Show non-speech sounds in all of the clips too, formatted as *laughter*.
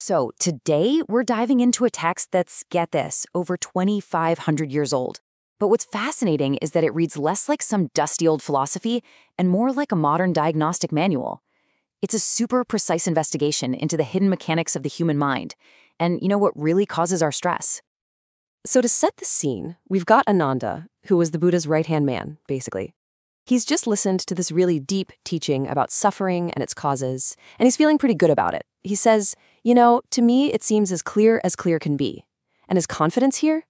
So, today we're diving into a text that's, get this, over 2,500 years old. But what's fascinating is that it reads less like some dusty old philosophy and more like a modern diagnostic manual. It's a super precise investigation into the hidden mechanics of the human mind and, you know, what really causes our stress. So, to set the scene, we've got Ananda, who was the Buddha's right hand man, basically. He's just listened to this really deep teaching about suffering and its causes, and he's feeling pretty good about it. He says, You know, to me, it seems as clear as clear can be. And his confidence here?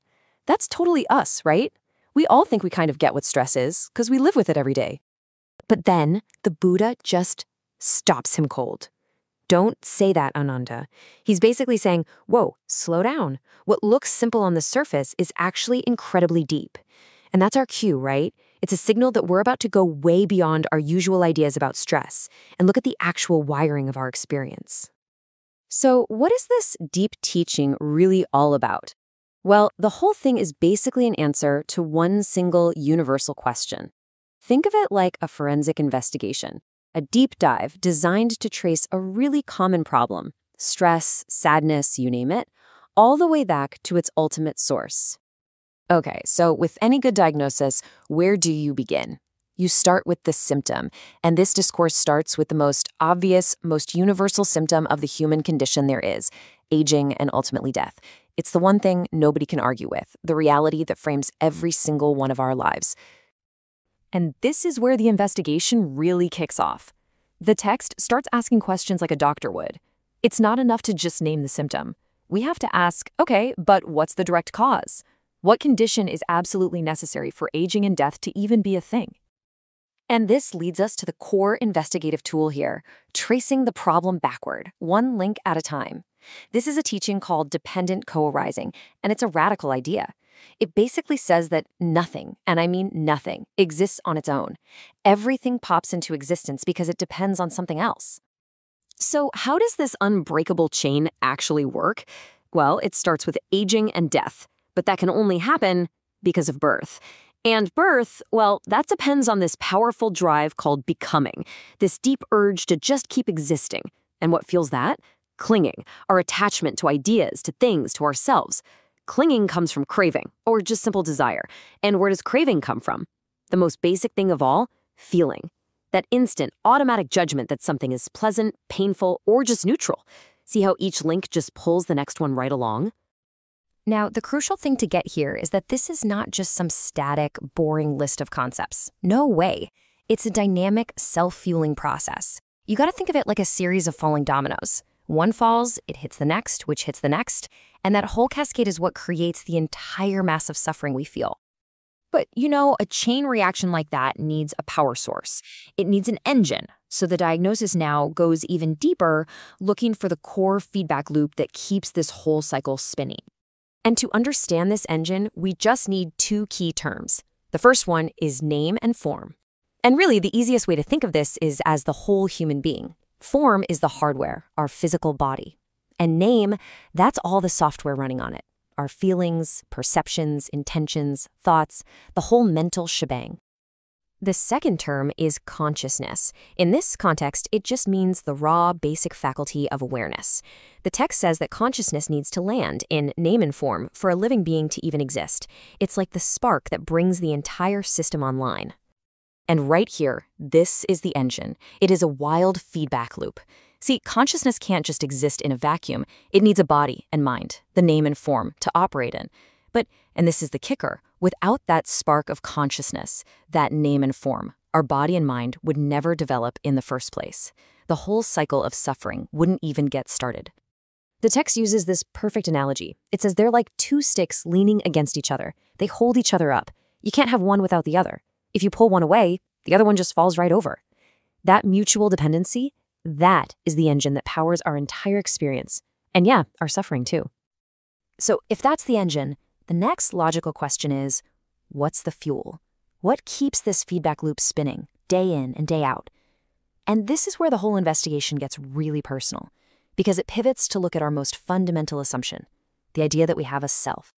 That's totally us, right? We all think we kind of get what stress is, because we live with it every day. But then the Buddha just stops him cold. Don't say that, Ananda. He's basically saying, whoa, slow down. What looks simple on the surface is actually incredibly deep. And that's our cue, right? It's a signal that we're about to go way beyond our usual ideas about stress and look at the actual wiring of our experience. So, what is this deep teaching really all about? Well, the whole thing is basically an answer to one single universal question. Think of it like a forensic investigation, a deep dive designed to trace a really common problem stress, sadness, you name it all the way back to its ultimate source. Okay, so with any good diagnosis, where do you begin? You start with the symptom, and this discourse starts with the most obvious, most universal symptom of the human condition there is aging and ultimately death. It's the one thing nobody can argue with, the reality that frames every single one of our lives. And this is where the investigation really kicks off. The text starts asking questions like a doctor would. It's not enough to just name the symptom. We have to ask, okay, but what's the direct cause? What condition is absolutely necessary for aging and death to even be a thing? And this leads us to the core investigative tool here, tracing the problem backward, one link at a time. This is a teaching called dependent co-arising, and it's a radical idea. It basically says that nothing, and I mean nothing, exists on its own. Everything pops into existence because it depends on something else. So how does this unbreakable chain actually work? Well, it starts with aging and death but that can only happen because of birth. And birth, well, that depends on this powerful drive called becoming, this deep urge to just keep existing. And what fuels that? Clinging, our attachment to ideas, to things, to ourselves. Clinging comes from craving, or just simple desire. And where does craving come from? The most basic thing of all, feeling. That instant, automatic judgment that something is pleasant, painful, or just neutral. See how each link just pulls the next one right along? Now, the crucial thing to get here is that this is not just some static, boring list of concepts. No way. It's a dynamic, self-fueling process. You gotta think of it like a series of falling dominoes. One falls, it hits the next, which hits the next, and that whole cascade is what creates the entire mass of suffering we feel. But, you know, a chain reaction like that needs a power source. It needs an engine. So the diagnosis now goes even deeper, looking for the core feedback loop that keeps this whole cycle spinning. And to understand this engine, we just need two key terms. The first one is name and form. And really, the easiest way to think of this is as the whole human being. Form is the hardware, our physical body. And name, that's all the software running on it. Our feelings, perceptions, intentions, thoughts, the whole mental shebang. The second term is consciousness. In this context, it just means the raw, basic faculty of awareness. The text says that consciousness needs to land in name and form for a living being to even exist. It's like the spark that brings the entire system online. And right here, this is the engine. It is a wild feedback loop. See, consciousness can't just exist in a vacuum. It needs a body and mind, the name and form, to operate in. But, and this is the kicker, without that spark of consciousness, that name and form, our body and mind would never develop in the first place. The whole cycle of suffering wouldn't even get started. The text uses this perfect analogy. It says they're like two sticks leaning against each other. They hold each other up. You can't have one without the other. If you pull one away, the other one just falls right over. That mutual dependency, that is the engine that powers our entire experience. And yeah, our suffering too. So if that's the engine, the next logical question is, what's the fuel? What keeps this feedback loop spinning, day in and day out? And this is where the whole investigation gets really personal, because it pivots to look at our most fundamental assumption, the idea that we have a self.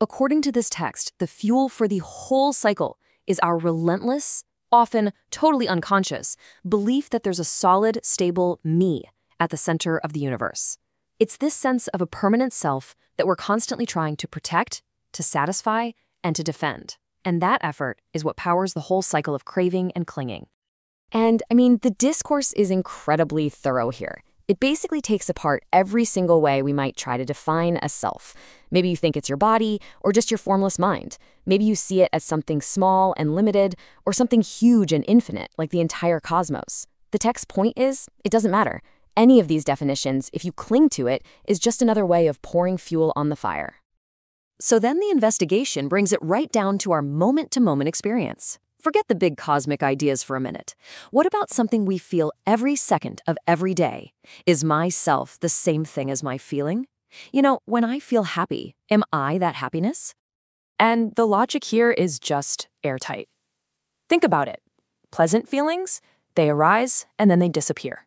According to this text, the fuel for the whole cycle is our relentless, often totally unconscious, belief that there's a solid, stable me at the center of the universe. It's this sense of a permanent self that we're constantly trying to protect, to satisfy, and to defend. And that effort is what powers the whole cycle of craving and clinging. And I mean, the discourse is incredibly thorough here. It basically takes apart every single way we might try to define a self. Maybe you think it's your body, or just your formless mind. Maybe you see it as something small and limited, or something huge and infinite, like the entire cosmos. The text's point is, it doesn't matter. Any of these definitions, if you cling to it, is just another way of pouring fuel on the fire. So then the investigation brings it right down to our moment to moment experience. Forget the big cosmic ideas for a minute. What about something we feel every second of every day? Is myself the same thing as my feeling? You know, when I feel happy, am I that happiness? And the logic here is just airtight. Think about it. Pleasant feelings, they arise and then they disappear.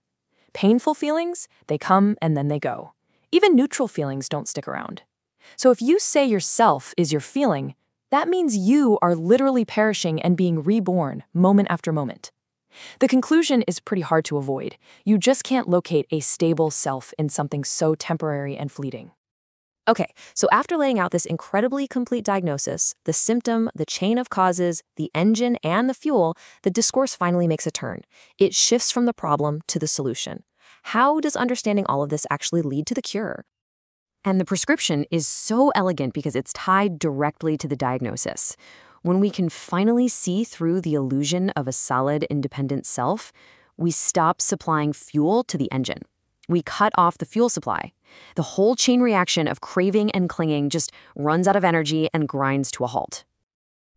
Painful feelings, they come and then they go. Even neutral feelings don't stick around. So if you say yourself is your feeling, that means you are literally perishing and being reborn moment after moment. The conclusion is pretty hard to avoid. You just can't locate a stable self in something so temporary and fleeting. Okay, so after laying out this incredibly complete diagnosis, the symptom, the chain of causes, the engine, and the fuel, the discourse finally makes a turn. It shifts from the problem to the solution. How does understanding all of this actually lead to the cure? And the prescription is so elegant because it's tied directly to the diagnosis. When we can finally see through the illusion of a solid, independent self, we stop supplying fuel to the engine. We cut off the fuel supply. The whole chain reaction of craving and clinging just runs out of energy and grinds to a halt.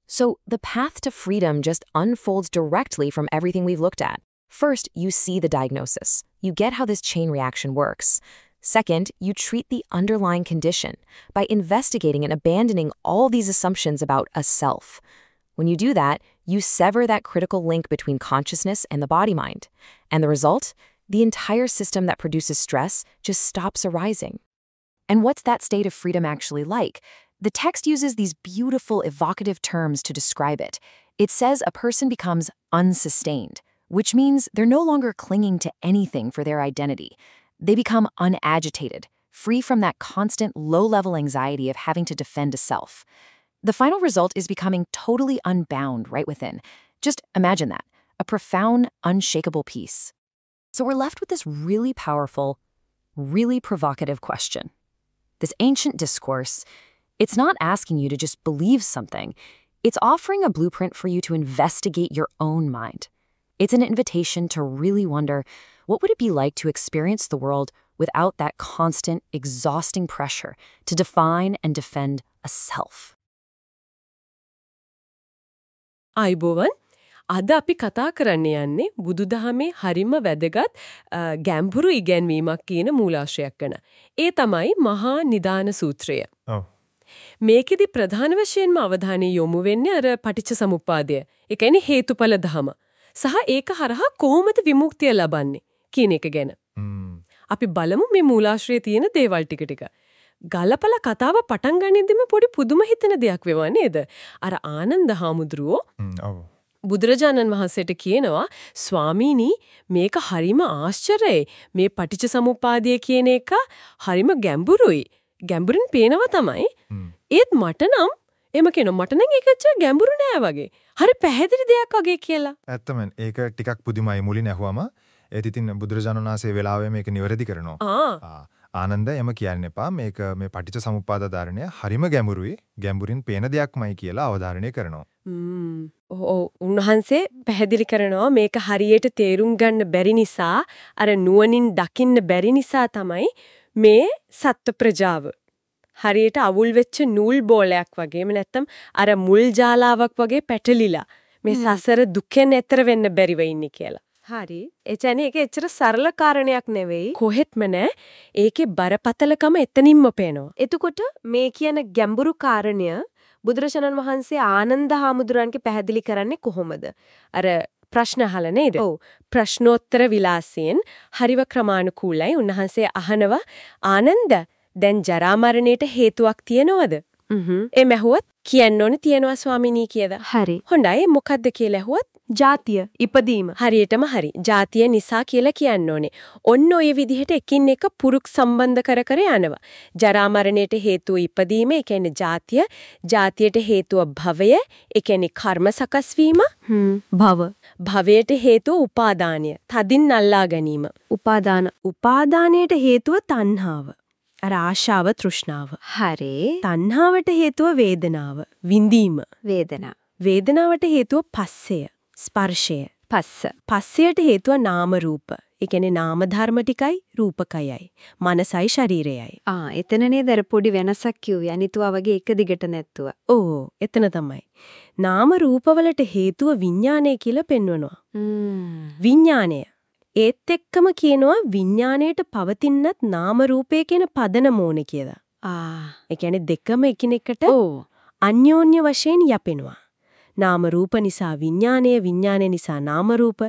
So the path to freedom just unfolds directly from everything we've looked at. First, you see the diagnosis. You get how this chain reaction works. Second, you treat the underlying condition by investigating and abandoning all these assumptions about a self. When you do that, you sever that critical link between consciousness and the body mind. And the result? The entire system that produces stress just stops arising. And what's that state of freedom actually like? The text uses these beautiful, evocative terms to describe it. It says a person becomes unsustained, which means they're no longer clinging to anything for their identity. They become unagitated, free from that constant low level anxiety of having to defend a self. The final result is becoming totally unbound right within. Just imagine that a profound, unshakable peace. So we're left with this really powerful, really provocative question. This ancient discourse, it's not asking you to just believe something, it's offering a blueprint for you to investigate your own mind. It's an invitation to really wonder what would it be like to experience the world without that constant, exhausting pressure to define and defend a self? අයිබෝවන් අද අපි කතා කරන්න යන්නේ බුදුදහමේ හරිම වැදගත් ගැඹුරු ඉගැන්වීමක් කියන මූලාශ්‍රයක් ගැන. ඒ තමයි මහා නිදාන සූත්‍රය. ඔව්. මේකෙදි ප්‍රධාන වශයෙන්ම අවධානය යොමු වෙන්නේ අර පටිච්ච සමුප්පාදය. ඒ කියන්නේ හේතුඵල ධම. සහ ඒක හරහා කොහොමද විමුක්තිය ලබන්නේ කියන එක ගැන. අපි බලමු මේ මූලාශ්‍රයේ තියෙන දේවල් ටික ටික. ගලපල කතාව පටන් ගනිද්දිම පොඩි පුදුම හිතෙන දෙයක් වෙවා නේද? අර ආනන්ද හාමුදුරුවෝ ඔව්. බුදුරජාණන් වහන්සේට කියනවා ස්වාමීනි මේක හරිම ආශ්චර්යයි මේ පටිච්ච සමුප්පාදය කියන එක හරිම ගැඹුරුයි ගැඹුරින් පේනවා තමයි ඒත් මට නම් එම කියන මට නම් ඒක ඇත්තට ගැඹුරු නෑ වගේ හරි පැහැදිලි දෙයක් වගේ කියලා ඇත්තම ඒක ටිකක් පුදුමයි මුලින් ඇහුවම ඒත් ඉතින් බුදුරජාණන් වහන්සේ වෙලාවෙ මේක නිවැරදි කරනවා. ආනන්ද එම කියන්න එපා මේක මේ පටිච්ච සමුප්පාද ධාරණය හරිම ගැඹුරුයි ගැඹුරින් පේන දෙයක්මයි කියලා අවධාරණය කරනවා. උන්වහන්සේ පැහැදිලි කරනවා මේක හරියට තේරුම් ගන්න බැරි නිසා අර නුවණින් දකින්න බැරි නිසා තමයි මේ සත්ත්ව ප්‍රජාව හරියට අවුල් වෙච්ච නූල් බෝලයක් වගේම නැත්තම් අර මුල් ජාලාවක් වගේ පැටලිලා මේ සසර දුකෙන් එතර වෙන්න බැරිව ඉන්නේ කියලා. හරි. කියන්නේ ඒක එච්චර සරල කාරණයක් නෙවෙයි. කොහෙත්ම නෑ. ඒකේ බරපතලකම එතනින්ම පේනවා. එතකොට මේ කියන ගැඹුරු කාරණය බුදුරජාණන් වහන්සේ ආනන්ද හාමුදුරන්ගේ පැහැදිලි කරන්නේ කොහොමද? අර ප්‍රශ්න අහලා නේද? ඔව්. ප්‍රශ්නෝත්තර විලාසයෙන් හරිව ක්‍රමානුකූලයි. උන්වහන්සේ අහනවා ආනන්ද දැන් ජරා මරණයට හේතුවක් තියනවද? හ්ම්. ඒ මැහුවත් කියන්න ඕනේ තියනවා ස්වාමිනී කියලා. හරි. හොඳයි මොකද්ද කියලා ඇහුවත් ජාතිය ඉපදීම හරියටම හරි. ජාතිය නිසා කියලා කියන්න ඕනේ. ඔන්න ඔය විදිහට එකින් එක පුරුක් සම්බන්ධ කර කර යනවා. ජරා මරණයට හේතුව ඉපදීම, ඒ කියන්නේ ජාතිය, ජාතියට හේතුව භවය, ඒ කියන්නේ කර්ම සකස් වීම, භව. භවයට හේතුව උපාදානය, තදින් අල්ලා ගැනීම. උපාදාන. උපාදානයට හේතුව තණ්හාව. අර ආශාව තෘෂ්ණාව. හරි. තණ්හාවට හේතුව වේදනාව, විඳීම. වේදනා. වේදනාවට හේතුව පස්සය, ස්පර්ශය. පස්ස. පස්සයට හේතුව නාම රූප. ඒ කියන්නේ නාම ධර්ම ටිකයි රූපකයයි. මනසයි ශරීරයයි. ආ එතන නේද අර පොඩි වෙනසක් කිව්වේ අනිතුවා වගේ එක දිගට නැත්තුව. ඕ එතන තමයි. නාම රූපවලට හේතුව විඥානය කියලා පෙන්වනවා. විඥානය. ඒත් එක්කම කියනවා විඥාණයට පවතිනත් නාම රූපය කියන පදනම ඕනේ කියලා. ආ. ඒ කියන්නේ දෙකම එකිනෙකට ඕ. අන්‍යෝන්‍ය වශයෙන් යැපෙනවා. නාම රූප නිසා විඥානය විඥානය නිසා නාම රූප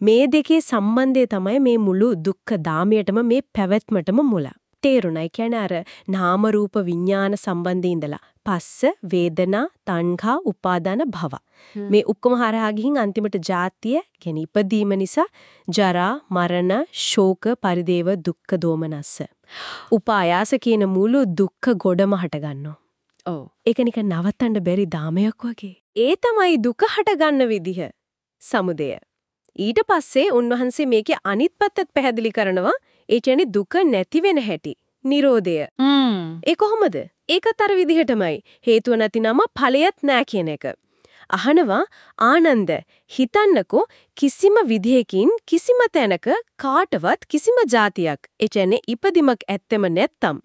මේ දෙකේ සම්බන්ධය තමයි මේ මුළු දුක්ඛ දාමයටම මේ පැවැත්මටම මුල. තේරුණා. කියන්නේ අර නාම රූප විඥාන සම්බන්ධයේ ඉඳලා පස්ස වේදනා තණ්හා උපාදාන භව. මේ ඔක්කොම හරහා ගිහින් අන්තිමට ජාතිය කියන ඉපදීම නිසා ජරා මරණ ශෝක පරිදේව දුක්ඛ දෝමනස්ස. උපායාස කියන මුළු දුක්ඛ ගොඩම හට ගන්නවා. ඔව්. ඒක නිකන් නවත්තන්න බැරි දාමයක් වගේ. ඒ තමයි දුක හටගන්න විදිහ. සමුදය. ඊට පස්සේ උන්වහන්සේ මේකේ අනිත් පැත්තත් පැහැදිලි කරනවා. ඒ කියන්නේ දුක නැති වෙන හැටි. Nirodha. ඒ කොහොමද? ඒකත් අර විදිහටමයි. හේතුව නැතිනම ඵලයක් නෑ කියන එක. අහනවා ආනන්ද හිතන්නකෝ කිසිම විදිහකින් කිසිම තැනක කාටවත් කිසිම જાතියක් ඒ කියන්නේ ඉපදීමක් ඇත්තෙම නැත්තම්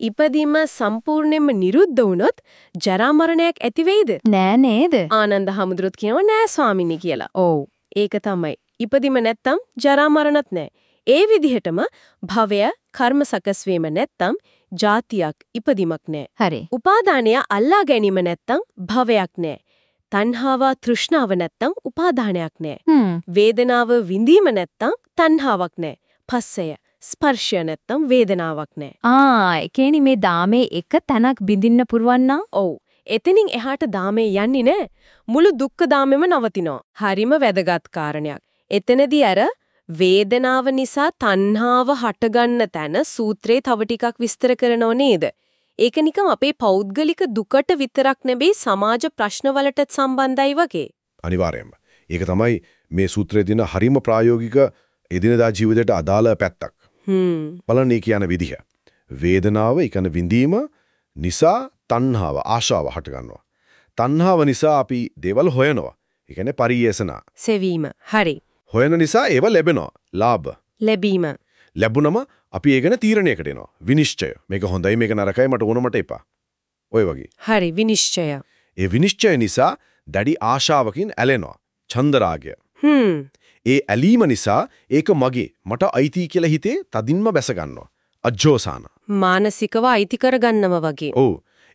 ඉපදීම සම්පූර්ණයෙන්ම නිරුද්ධ වුණොත් ජරා මරණයක් ඇති වෙයිද නෑ නේද? ආනන්ද හමුදුරුත් කියනවා නෑ ස්වාමිනී කියලා. ඔව්. ඒක තමයි. ඉපදීම නැත්තම් ජරා මරණත් නෑ. ඒ විදිහටම භවය කර්ම සකස් වීම නැත්තම් જાතියක් ඉපදීමක් නෑ. හරි. උපාදානය අල්ලා ගැනීම නැත්තම් භවයක් නෑ. තණ්හාව තෘෂ්ණාව නැත්තම් උපාදානයක් නෑ. වේදනාව විඳීම නැත්තම් තණ්හාවක් නෑ. පස්සය ස්පර්ශය නැත්තම් වේදනාවක් නෑ. ආ ඒ කියන්නේ මේ දාමේ එක තැනක් බිඳින්න පුරවන් නම් ඔව්. එතනින් එහාට දාමේ යන්නේ නෑ. මුළු දුක්ඛ දාමෙම නවතිනවා. හරිම වැදගත් කාරණයක්. එතනදී අර වේදනාව නිසා තණ්හාව හටගන්න තැන සූත්‍රේ තව ටිකක් විස්තර කරනව නේද? ඒක නිකම් අපේ පෞද්ගලික දුකට විතරක් නෙවෙයි සමාජ ප්‍රශ්නවලටත් සම්බන්ධයි වගේ. අනිවාර්යයෙන්ම. ඒක තමයි මේ සූත්‍රයේ තියෙන හරිම ප්‍රායෝගික එදිනදා ජීවිතයට අදාළ පැත්තක්. හ්ම්. බලන්න ඒ කියන විදිහ. වේදනාව, ඒ කියන්නේ විඳීම නිසා තණ්හාව, ආශාව හට ගන්නවා. තණ්හාව නිසා අපි දේවල් හොයනවා. ඒ කියන්නේ පරියේසන. සෙවීම. හරි. හොයන නිසා ඒව ලැබෙනවා. ලාභ. ලැබීම. ලැබුණම අපි ඒ ගැන තීරණයකට එනවා. විනිශ්චය. මේක හොඳයි මේක නරකයි මට ඕන මට එපා. ඔය වගේ. හරි විනිශ්චය. ඒ විනිශ්චය නිසා දැඩි ආශාවකින් ඇලෙනවා. චන්දරාගය. හ්ම්. ඒ ඇලීම නිසා ඒක මගේ මට අයිති කියලා හිතේ තදින්ම බැස ගන්නවා. අජෝසාන. මානසිකව අයිති කරගන්නව වගේ. ඔව්.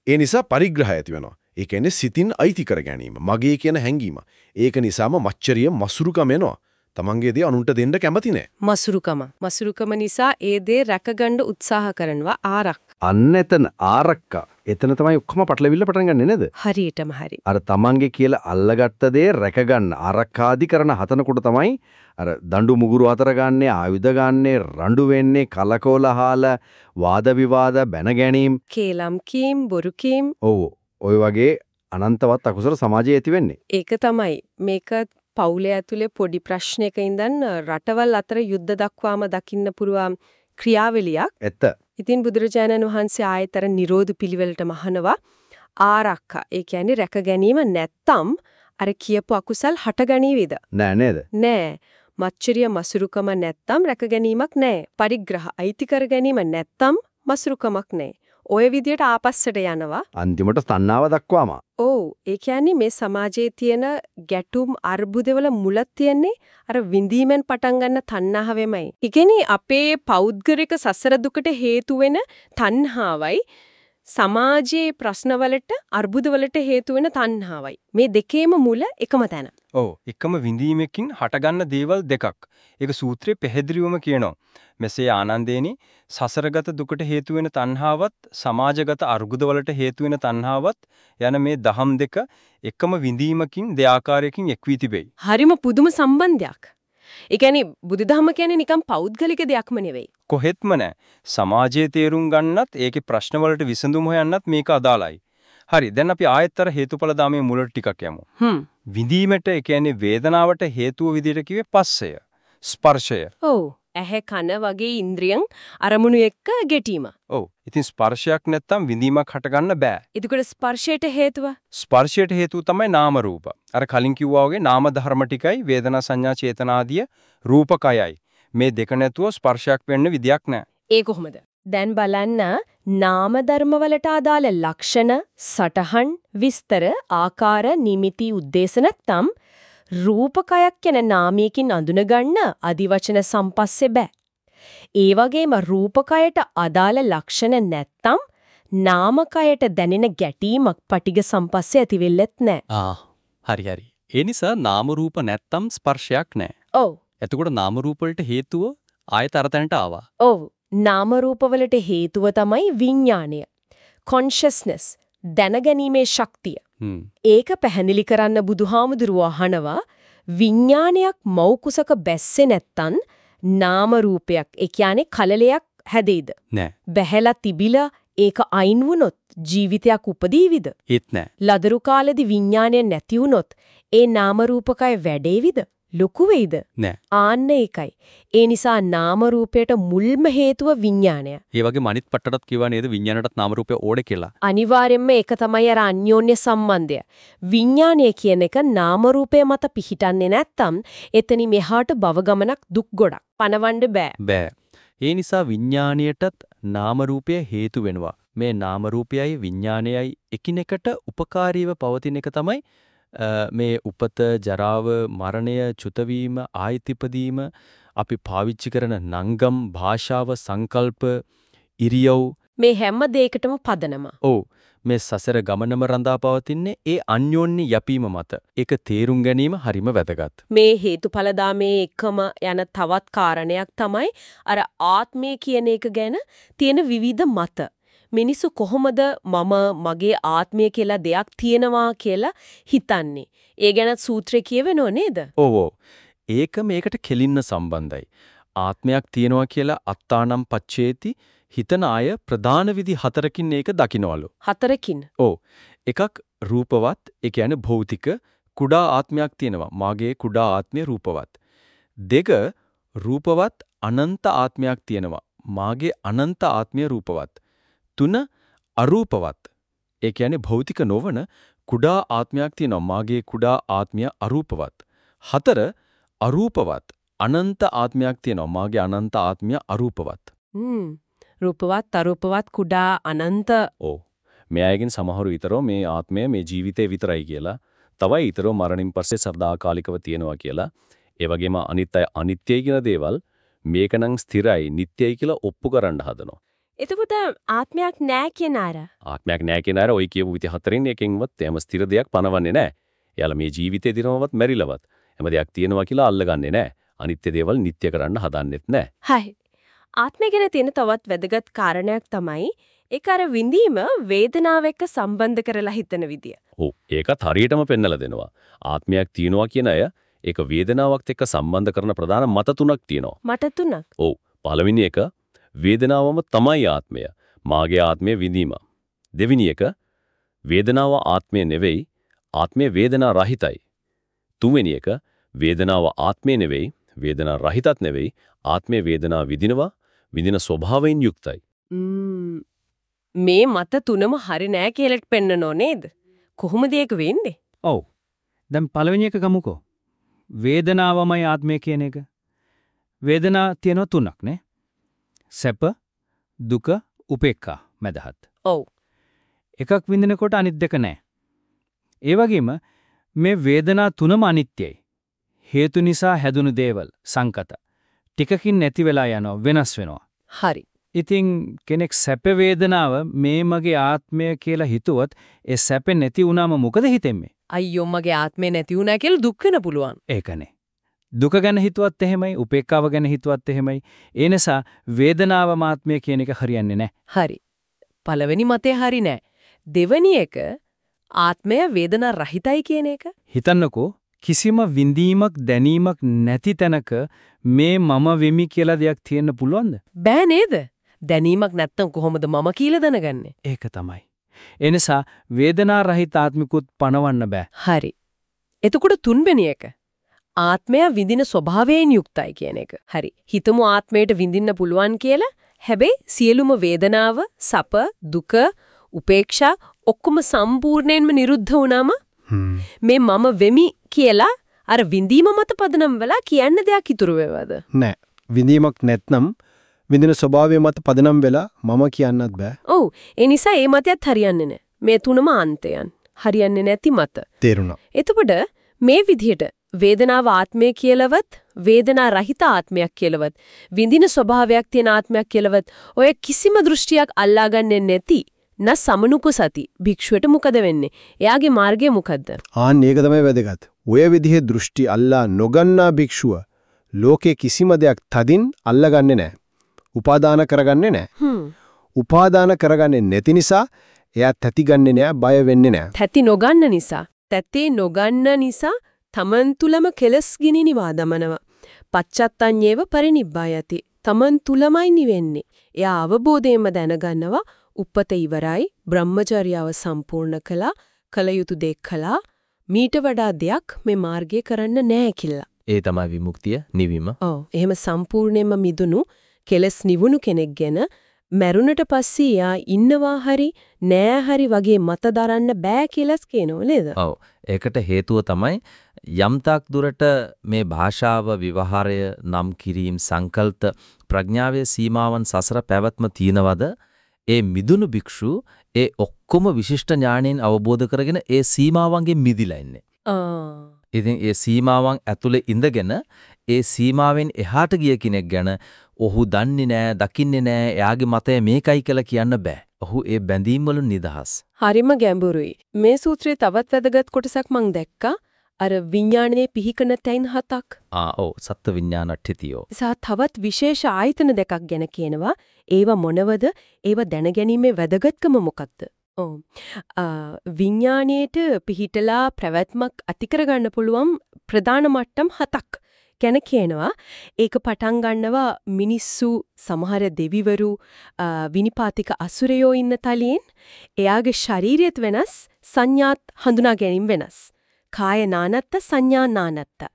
ඒ නිසා පරිග්‍රහය ඇති වෙනවා. ඒ කියන්නේ සිතින් අයිති කර ගැනීම. මගේ කියන හැඟීම. ඒක නිසාම මච්චරිය මසුරුකම එනවා. තමන්ගේ දේ අනුන්ට දෙන්න කැමති නෑ. මසුරුකම. මසුරුකම නිසා ඒ දේ රැකගන්න උත්සාහ කරනවා ආරක්. අන්න එතන ආරක්කා. එතන තමයි ඔක්කොම පටලවිල්ල පටන් ගන්නෙ නේද? හරියටම හරි. අර තමන්ගේ කියලා අල්ලගත්ත දේ රැකගන්න ආරක්කාදි කරන හතනකොට තමයි අර දඬු මුගුරු අතර ගන්නේ ආයුධ ගන්නේ රණ්ඩු වෙන්නේ කලකෝලහාල වාද විවාද බැන ගැනීම කේලම් කීම් බොරු කීම් ඔව් ඔය වගේ අනන්තවත් අකුසල සමාජයේ ඇති වෙන්නේ ඒක තමයි මේක පවුලේ ඇතුලේ පොඩි ප්‍රශ්නයක ඉඳන් රටවල් අතර යුද්ධ දක්වාම දකින්න පුරුවන් ක්‍රියාවලියක්. ඇත්ත ඉතින් බුදුරජාණන් වහන්සේ ආයතර නිරෝධ පිළිවෙලට මහනවා ආරක්කා. ඒ කියන්නේ රැක ගැනීම නැත්තම් අර කියපු අකුසල් හටගනීවිද? නෑ නේද නෑ. මච්චරිය මසුරුකම නැත්තම් රැක ගැනීමක් නෑ. පරිග්‍රහ අයිති කර ගැනීම නැත්තම් මසුරුකමක් නෑ. ඔය විදියට ආපස්සට යනවා. අන්තිමට තණ්හාව දක්වාම ඔව් ඒ කියන්නේ මේ සමාජයේ තියෙන ගැටුම් අර්බුදවල මුල තියෙන්නේ අර විඳීමෙන් පටන් ගන්න තණ්හාවෙමයි. කියන්නේ අපේ පෞද්ගලික සසර දුකට හේතු වෙන තණ්හාවයි සමාජයේ ප්‍රශ්නවලට අර්බුදවලට හේතු වෙන තණ්හාවයි. මේ දෙකේම මුල එකම තැන. ඔව් එකම විඳීමකින් හටගන්න දේවල් දෙකක්. ඒක සූත්‍රයේ පැහැදිලිවම කියනවා. මෙසේ ආනන්දේනි සසරගත දුකට හේතු වෙන තණ්හාවත් සමාජගත අර්බුදවලට හේතු වෙන තණ්හාවත් යන මේ දහම් දෙක එකම විඳීමකින් දෙආකාරයකින් එක් වී තිබෙයි. හරිම පුදුම සම්බන්ධයක්. ඒ කියන්නේ බුදුදහම කියන්නේ නිකන් පෞද්ගලික දෙයක්ම නෙවෙයි. කොහෙත්ම නැහැ. සමාජයේ තේරුම් ගන්නත් ඒකේ ප්‍රශ්නවලට විසඳුම් හොයන්නත් මේක අදාළයි. හරි දැන් අපි ආයතර හේතුඵල දාමේ මුලට ටිකක් යමු. හ්ම්. විඳීමට ඒ කියන්නේ වේදනාවට හේතුව විදිහට කිව්වේ පස්සය. ස්පර්ශය. ඔව්. ඇහැ කන වගේ ඉන්ද්‍රියන් අරමුණු එක්ක ගැටීම. ඔව්. ඉතින් ස්පර්ශයක් නැත්තම් විඳීමක් හටගන්න බෑ. එතකොට ස්පර්ශයට හේතුව ස්පර්ශයට හේතුව තමයි නාම රූප. අර කලින් කිව්වා වගේ නාම ධර්ම ටිකයි වේදනා සංඥා චේතනා ආදිය රූපකයයි. මේ දෙක නැතුව ස්පර්ශයක් වෙන්න විදියක් නැහැ. ඒ කොහොමද? දැන් බලන්න නාම ධර්ම වලට අදාළ ලක්ෂණ, සටහන්, විස්තර, ආකාර, නිමිති, උද්දේශ නැත්නම් රූපකයක් කියන නාමයකින් අඳුනගන්න අදිවචන සම්පස්සේ බෑ. ඒ වගේම රූපකයට අදාළ ලක්ෂණ නැත්නම් නාමකයට දැනෙන ගැටීමක් පටිග සම්පස්සේ ඇති වෙල්ලෙත් නෑ. ආ හරි හරි. ඒ නිසා නාම රූප නැත්තම් ස්පර්ශයක් නැහැ. ඔව්. එතකොට නාම රූප වලට හේතුව ආයත අරතැනට ආවා. ඔව්. නාම රූපවලට හේතුව තමයි විඥාණය. consciousness දැනගැනීමේ ශක්තිය. ඒක පැහැදිලි කරන්න බුදුහාමුදුරුවෝ අහනවා විඥානයක් මව් කුසක බැස්සේ නැත්තම් නාම රූපයක් ඒ කියන්නේ කලලයක් හැදෙයිද නෑ. බැහැලා තිබිලා ඒක අයින් වුණොත් ජීවිතයක් උපදීවිද ඒත් නෑ. ලදරු කාලෙදි විඥානය නැති වුණොත් ඒ නාම රූපකය වැඩේවිද ලොකු වෙයිද නෑ. ආන්න ඒකයි ඒ නිසා නාම රූපයට මුල්ම හේතුව විඥානය ඒ වගේ මනිත් පට්ටටත් කිව්වා නේද විඤ්ඤාණයටත් නාම රූපය ඕඩේ කියලා. අනිවාර්යයෙන්ම ඒක තමයි අර අන්‍යෝන්‍ය සම්බන්ධය. විඥානය කියන එක නාම රූපය මත පිහිටන්නේ නැත්තම් එතනින් මෙහාට භව ගමනක් දුක් ගොඩක් පණවන්න බෑ. බෑ. ඒ නිසා විඤ්ඤාණයටත් නාම රූපය හේතු වෙනවා. මේ නාම රූපයයි විඤ්ඤාණයයි එකිනෙකට උපකාරීව පවතින එක තමයි මේ උපත, ජරාව, මරණය, චුතවීම, ආයිතිපදීම අපි පාවිච්චි කරන නංගම්, භාෂාව, සංකල්ප, ඉරියව් මේ හැම දෙයකටම පදනම. ඔව් මේ සසර ගමනම රඳා පවතින්නේ ඒ අන්‍යෝන්‍ය යැපීම මත. ඒක තේරුම් ගැනීම හරිම වැදගත්. මේ හේතුඵලදාමේ එකම යන තවත් කාරණයක් තමයි අර ආත්මය කියන එක ගැන තියෙන විවිධ මත. මිනිස්සු කොහොමද මම මගේ ආත්මය කියලා දෙයක් තියෙනවා කියලා හිතන්නේ. ඒ ගැන සූත්‍රය කියවෙනව නේද? ඔව්. ඒක මේකට කෙලින්න සම්බන්ධයි. ආත්මයක් තියෙනවා කියලා අත්තානම් පච්චේති හිතන අය ප්‍රධාන විදි හතරකින් ඒක දකින්නවලු. හතරකින්. ඔව්. එකක් රූපවත්, ඒ කියන්නේ භෞතික කුඩා ආත්මයක් තියෙනවා. මාගේ කුඩා ආත්මය රූපවත්. දෙක රූපවත් අනන්ත ආත්මයක් තියෙනවා. මාගේ අනන්ත ආත්මය රූපවත්. තුන අරූපවත්. ඒ කියන්නේ භෞතික නොවන කුඩා ආත්මයක් තියෙනවා. මාගේ කුඩා ආත්මය අරූපවත්. හතර අරූපවත් අනන්ත ආත්මයක් තියෙනවා. මාගේ අනන්ත ආත්මය අරූපවත්. හ්ම්. රූපවත් අරූපවත් කුඩා අනන්ත ඔව්. මේ අයගෙන් සමහරු ඊතරෝ මේ ආත්මය මේ ජීවිතේ විතරයි කියලා, තවයි ඊතරෝ මරණින් පස්සේ සදාකාලිකව තියෙනවා කියලා, ඒ වගේම අනිත් අය අනිත්‍යයි කියන දේවල් මේකනම් ස්ථිරයි, නිට්ටයයි කියලා ඔප්පු කරන්න හදනවා. එතකොට ආත්මයක් නෑ කියන අර ආත්මයක් නැහැ කියන අර ওই කියපු විදිහ හතරෙන් එකකින්වත් එම ස්ථිර දෙයක් පනවන්නේ නැහැ. එයාලා මේ ජීවිතේ දිනවවත් මැරිලවත්. හැම දෙයක් තියෙනවා කියලා අල්ලගන්නේ නැහැ. අනිත්‍ය දේවල් නිට්ටය කරන්න හදන්නෙත් නැහැ. හයි. ආත්මය ගැන තියෙන තවත් වැදගත් කාරණයක් තමයි ඒක අර විඳීම වේදනාව එක්ක සම්බන්ධ කරලා හිතන විදිය. ඔව් ඒකත් හරියටම පෙන්නලා දෙනවා. ආත්මයක් තියෙනවා කියන අය ඒක වේදනාවක් එක්ක සම්බන්ධ කරන ප්‍රධාන මත තුනක් තියෙනවා. මට තුනක්. ඔව් පළවෙනි එක වේදනාවම තමයි ආත්මය. මාගේ ආත්මය විඳීම. දෙවෙනි එක වේදනාව ආත්මය නෙවෙයි ආත්මය වේදනා රහිතයි. තුන්වෙනි එක වේදනාව ආත්මය නෙවෙයි වේදනා රහිතත් නෙවෙයි ආත්මය වේදනා විඳිනවා විඳින ස්වභාවයෙන් යුක්තයි. මේ මත තුනම හරි නෑ කියලාත් පෙන්නනෝ නේද? කොහොමද ඒක වෙන්නේ? ඔව්. දැන් පළවෙනි එක ගමුකෝ. වේදනාවමයි ආත්මය කියන එක. වේදනා තියෙනවා තුනක් නේ. සැප, දුක, උපේක්ඛා මැදහත්. ඔව්. එකක් විඳිනකොට අනිත් දෙක නැහැ. ඒ වගේම මේ වේදනා තුනම අනිත්‍යයි. හේතු නිසා හැදුණු දේවල් සංකත. ටිකකින් නැති වෙලා යනවා වෙනස් වෙනවා. හරි. ඉතින් කෙනෙක් සැප වේදනාව මේ මගේ ආත්මය කියලා හිතුවොත් ඒ සැප නැති වුණාම මොකද හිතෙන්නේ? අයියෝ මගේ ආත්මේ නැති වුණා කියලා දුක් වෙන පුළුවන්. ඒකනේ. දුක ගැන හිතුවත් එහෙමයි, උපේක්ඛාව ගැන හිතුවත් එහෙමයි. ඒ නිසා වේදනාව මාත්මය කියන එක හරියන්නේ නැහැ. හරි. පළවෙනි මතේ හරි නෑ. දෙවෙනි එක ආත්මය වේදනා රහිතයි කියන එක. හිතන්නකෝ කිසිම විඳීමක් දැනීමක් නැති තැනක මේ මම වෙමි කියලා දෙයක් තියෙන්න පුළුවන්ද? බෑ නේද? දැනීමක් නැත්තම් කොහොමද මම කියලා දැනගන්නේ? ඒක තමයි. ඒ නිසා වේදනා රහිත ආත්මිකුත් පණවන්න බෑ. හරි. එතකොට තුන්වෙනි එක ආත්මය විඳින ස්වභාවයෙන් යුක්තයි කියන එක. හරි. හිතමු ආත්මයට විඳින්න පුළුවන් කියලා. හැබැයි සියලුම වේදනාව, සැප, දුක, උපේක්ෂා ඔක්කොම සම්පූර්ණයෙන්ම නිරුද්ධ වුණාම මේ මම වෙමි කියලා අර විඳීම මත පදනම් වෙලා කියන්න දෙයක් ඉතුරු වෙවද? නෑ. විඳීමක් නැත්නම් විඳින ස්වභාවය මත පදනම් වෙලා මම කියන්නත් බෑ. ඔව්. ඒ නිසා ඒ මතයත් හරියන්නේ නැහැ. මේ තුනම අන්තයන්. හරියන්නේ නැති මත. තේරුණා. එතකොට මේ විදිහට වේදනාව ආත්මය කියලාවත් වේදනා රහිත ආත්මයක් කියලාවත් විඳින ස්වභාවයක් තියෙන ආත්මයක් කියලාවත් ඔය කිසිම දෘෂ්ටියක් අල්ලාගන්නේ නැති න සමනුක සති භික්ෂුවට මොකද වෙන්නේ? එයාගේ මාර්ගය මොකද්ද? ආන් ඒක තමයි වැදගත්. ඔය විදිහේ දෘෂ්ටි අල්ලා නොගන්නා භික්ෂුව ලෝකේ කිසිම දෙයක් තදින් අල්ලගන්නේ නැහැ. උපාදාන කරගන්නේ නැහැ. උපාදාන කරගන්නේ නැති නිසා එයා තැතිගන්නේ නැහැ, බය වෙන්නේ නැහැ. තැති නොගන්න නිසා, තැතේ නොගන්න නිසා තමන් තුලම කෙලස් ගිනිනිවා දමනවා. පච්චත්තඤ්ඤේව පරිනිබ්බායති. තමන් තුලමයි නිවෙන්නේ. එයා අවබෝධයෙන්ම දැනගන්නවා උපත ඉවරයි, බ්‍රහ්මචර්යාව සම්පූර්ණ කළා, කල යුතු දේ කළා. මීට වඩා දෙයක් මේ මාර්ගයේ කරන්න නැහැ කියලා. ඒ තමයි විමුක්තිය නිවීම. ඔව්. එහෙම සම්පූර්ණයෙන්ම මිදුණු කෙලස් නිවුණු කෙනෙක් ගැන මැරුණට පස්සේ යා ඉන්නවා හරි නෑ හරි වගේ මත දරන්න බෑ කියලාස් කියනෝ නේද? ඔව්. ඒකට හේතුව තමයි යම්තාක් දුරට මේ භාෂාව විවහාරය නම් කිරීම සංකල්ප ප්‍රඥාවේ සීමාවන් සසර පැවැත්ම තියනවද ඒ මිදුණු භික්ෂු ඒ ඔක්කොම විශිෂ්ට ඥාණයෙන් අවබෝධ කරගෙන ඒ සීමාවන්ගෙන් මිදිලා ඉන්නේ. ඉතින් ඒ සීමාවන් ඇතුලේ ඉඳගෙන ඒ සීමාවෙන් එහාට ගිය කෙනෙක් ගැන ඔහු දන්නේ නෑ, දකින්නේ නෑ, එයාගේ මතය මේකයි කියලා කියන්න බෑ. ඔහු ඒ බැඳීම් නිදහස්. හරිම ගැඹුරුයි. මේ සූත්‍රයේ තවත් වැදගත් කොටසක් මම දැක්කා. අර විඥානයේ පිහිකන තැන් හතක්. ආ ඔව් සත්ත්ව විඥානට්ඨිතියෝ. සහ තවත් විශේෂ ආයතන දෙකක් ගැන කියනවා. ඒව මොනවද? ඒව දැනගැනීමේ වැදගත්කම මොකක්ද? ඔව්. විඥාණයට පිහිටලා ප්‍රවැත්මක් ඇති කරගන්න පුළුවන් ප්‍රධාන මට්ටම් හතක්. ගැන කියනවා ඒක පටන් ගන්නවා මිනිස්සු සමහර දෙවිවරු විනිපාතික අසුරයෝ ඉන්න තලියෙන් එයාගේ ශරීරයත් වෙනස් සංඥාත් හඳුනා ගැනීම වෙනස් කාය නානත්ත සංඥා නානත්ත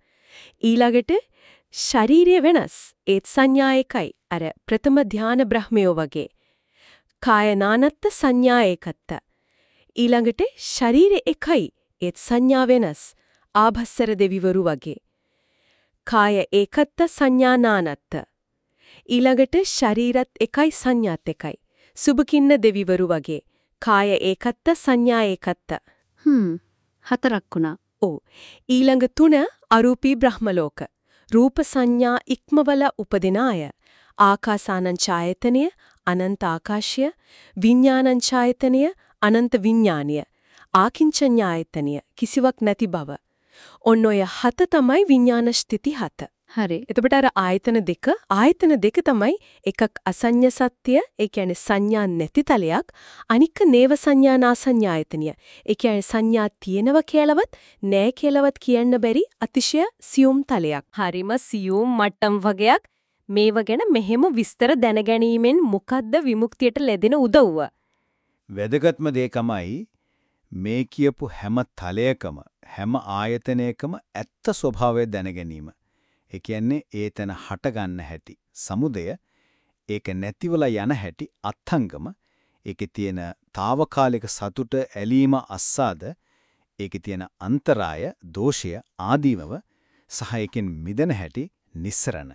ඊළඟට ශරීරය වෙනස් ඒත් සංඥා එකයි අර ප්‍රථම ධාන බ්‍රහ්මයෝ වගේ. කාය නානත්ත සංඥා ඒකත්ත ඊළඟට ශරීරය එකයි ඒත් සංඥා වෙනස් ආභස්සර දෙවිවරු වගේ. කාය ඒකත්ත සංඥානානත්ත. ඊළඟට ශරීරත් එකයි සංඥාත් එකයි. සුබකින්න දෙවිවරු වගේ. කාය ඒකත්ත සංඥා ඒකත්ත හ්ම්. හතරක් වුණා. ඕ ඊළඟ තුන අරූපී බ්‍රහ්මලෝක. රූප සංඥා ඉක්මවල උපදින අය. ආකාසානං ඡායතනය අනන්ත ආකාශය. විඥානං ඡායතනය අනන්ත විඥානීය. ආකින්චඤ්ඤායතනය කිසිවක් නැති බව. ඔන්න ඔය හත තමයි විඥාන ස්ථಿತಿ හත. හරි. එතකොට අර ආයතන දෙක ආයතන දෙක තමයි එකක් අසඤ්ඤ සත්‍ය ඒ කියන්නේ සංඥා නැති තලයක් අනික නේව සංඥා නාසඤ්ඤායතනිය. ඒ කියන්නේ සංඥා තියෙනව කියලාවත් නෑ කියලාවත් කියන්න බැරි අතිශය සියුම් තලයක්. හරිම සියුම් මට්ටම් වගේක් මේව ගැන මෙහෙම විස්තර දැනගැනීමෙන් මොකද්ද විමුක්තියට ලැබෙන උදව්ව? වැදගත්ම දේ තමයි මේ කියපු හැම තලයකම හැම ආයතනයකම ඇත්ත ස්වභාවය දැනගැනීම. ඒ කියන්නේ ඒතන හටගන්න හැටි. සමුදය ඒක නැතිවලා යන හැටි අත්ංගම ඒකේ තියෙන తాවකාලික සතුට ඇලීම අස්සාද ඒකේ තියෙන අන්තරාය දෝෂය ආදීවව සහ ඒකෙන් මිදෙන හැටි නිස්සරණ.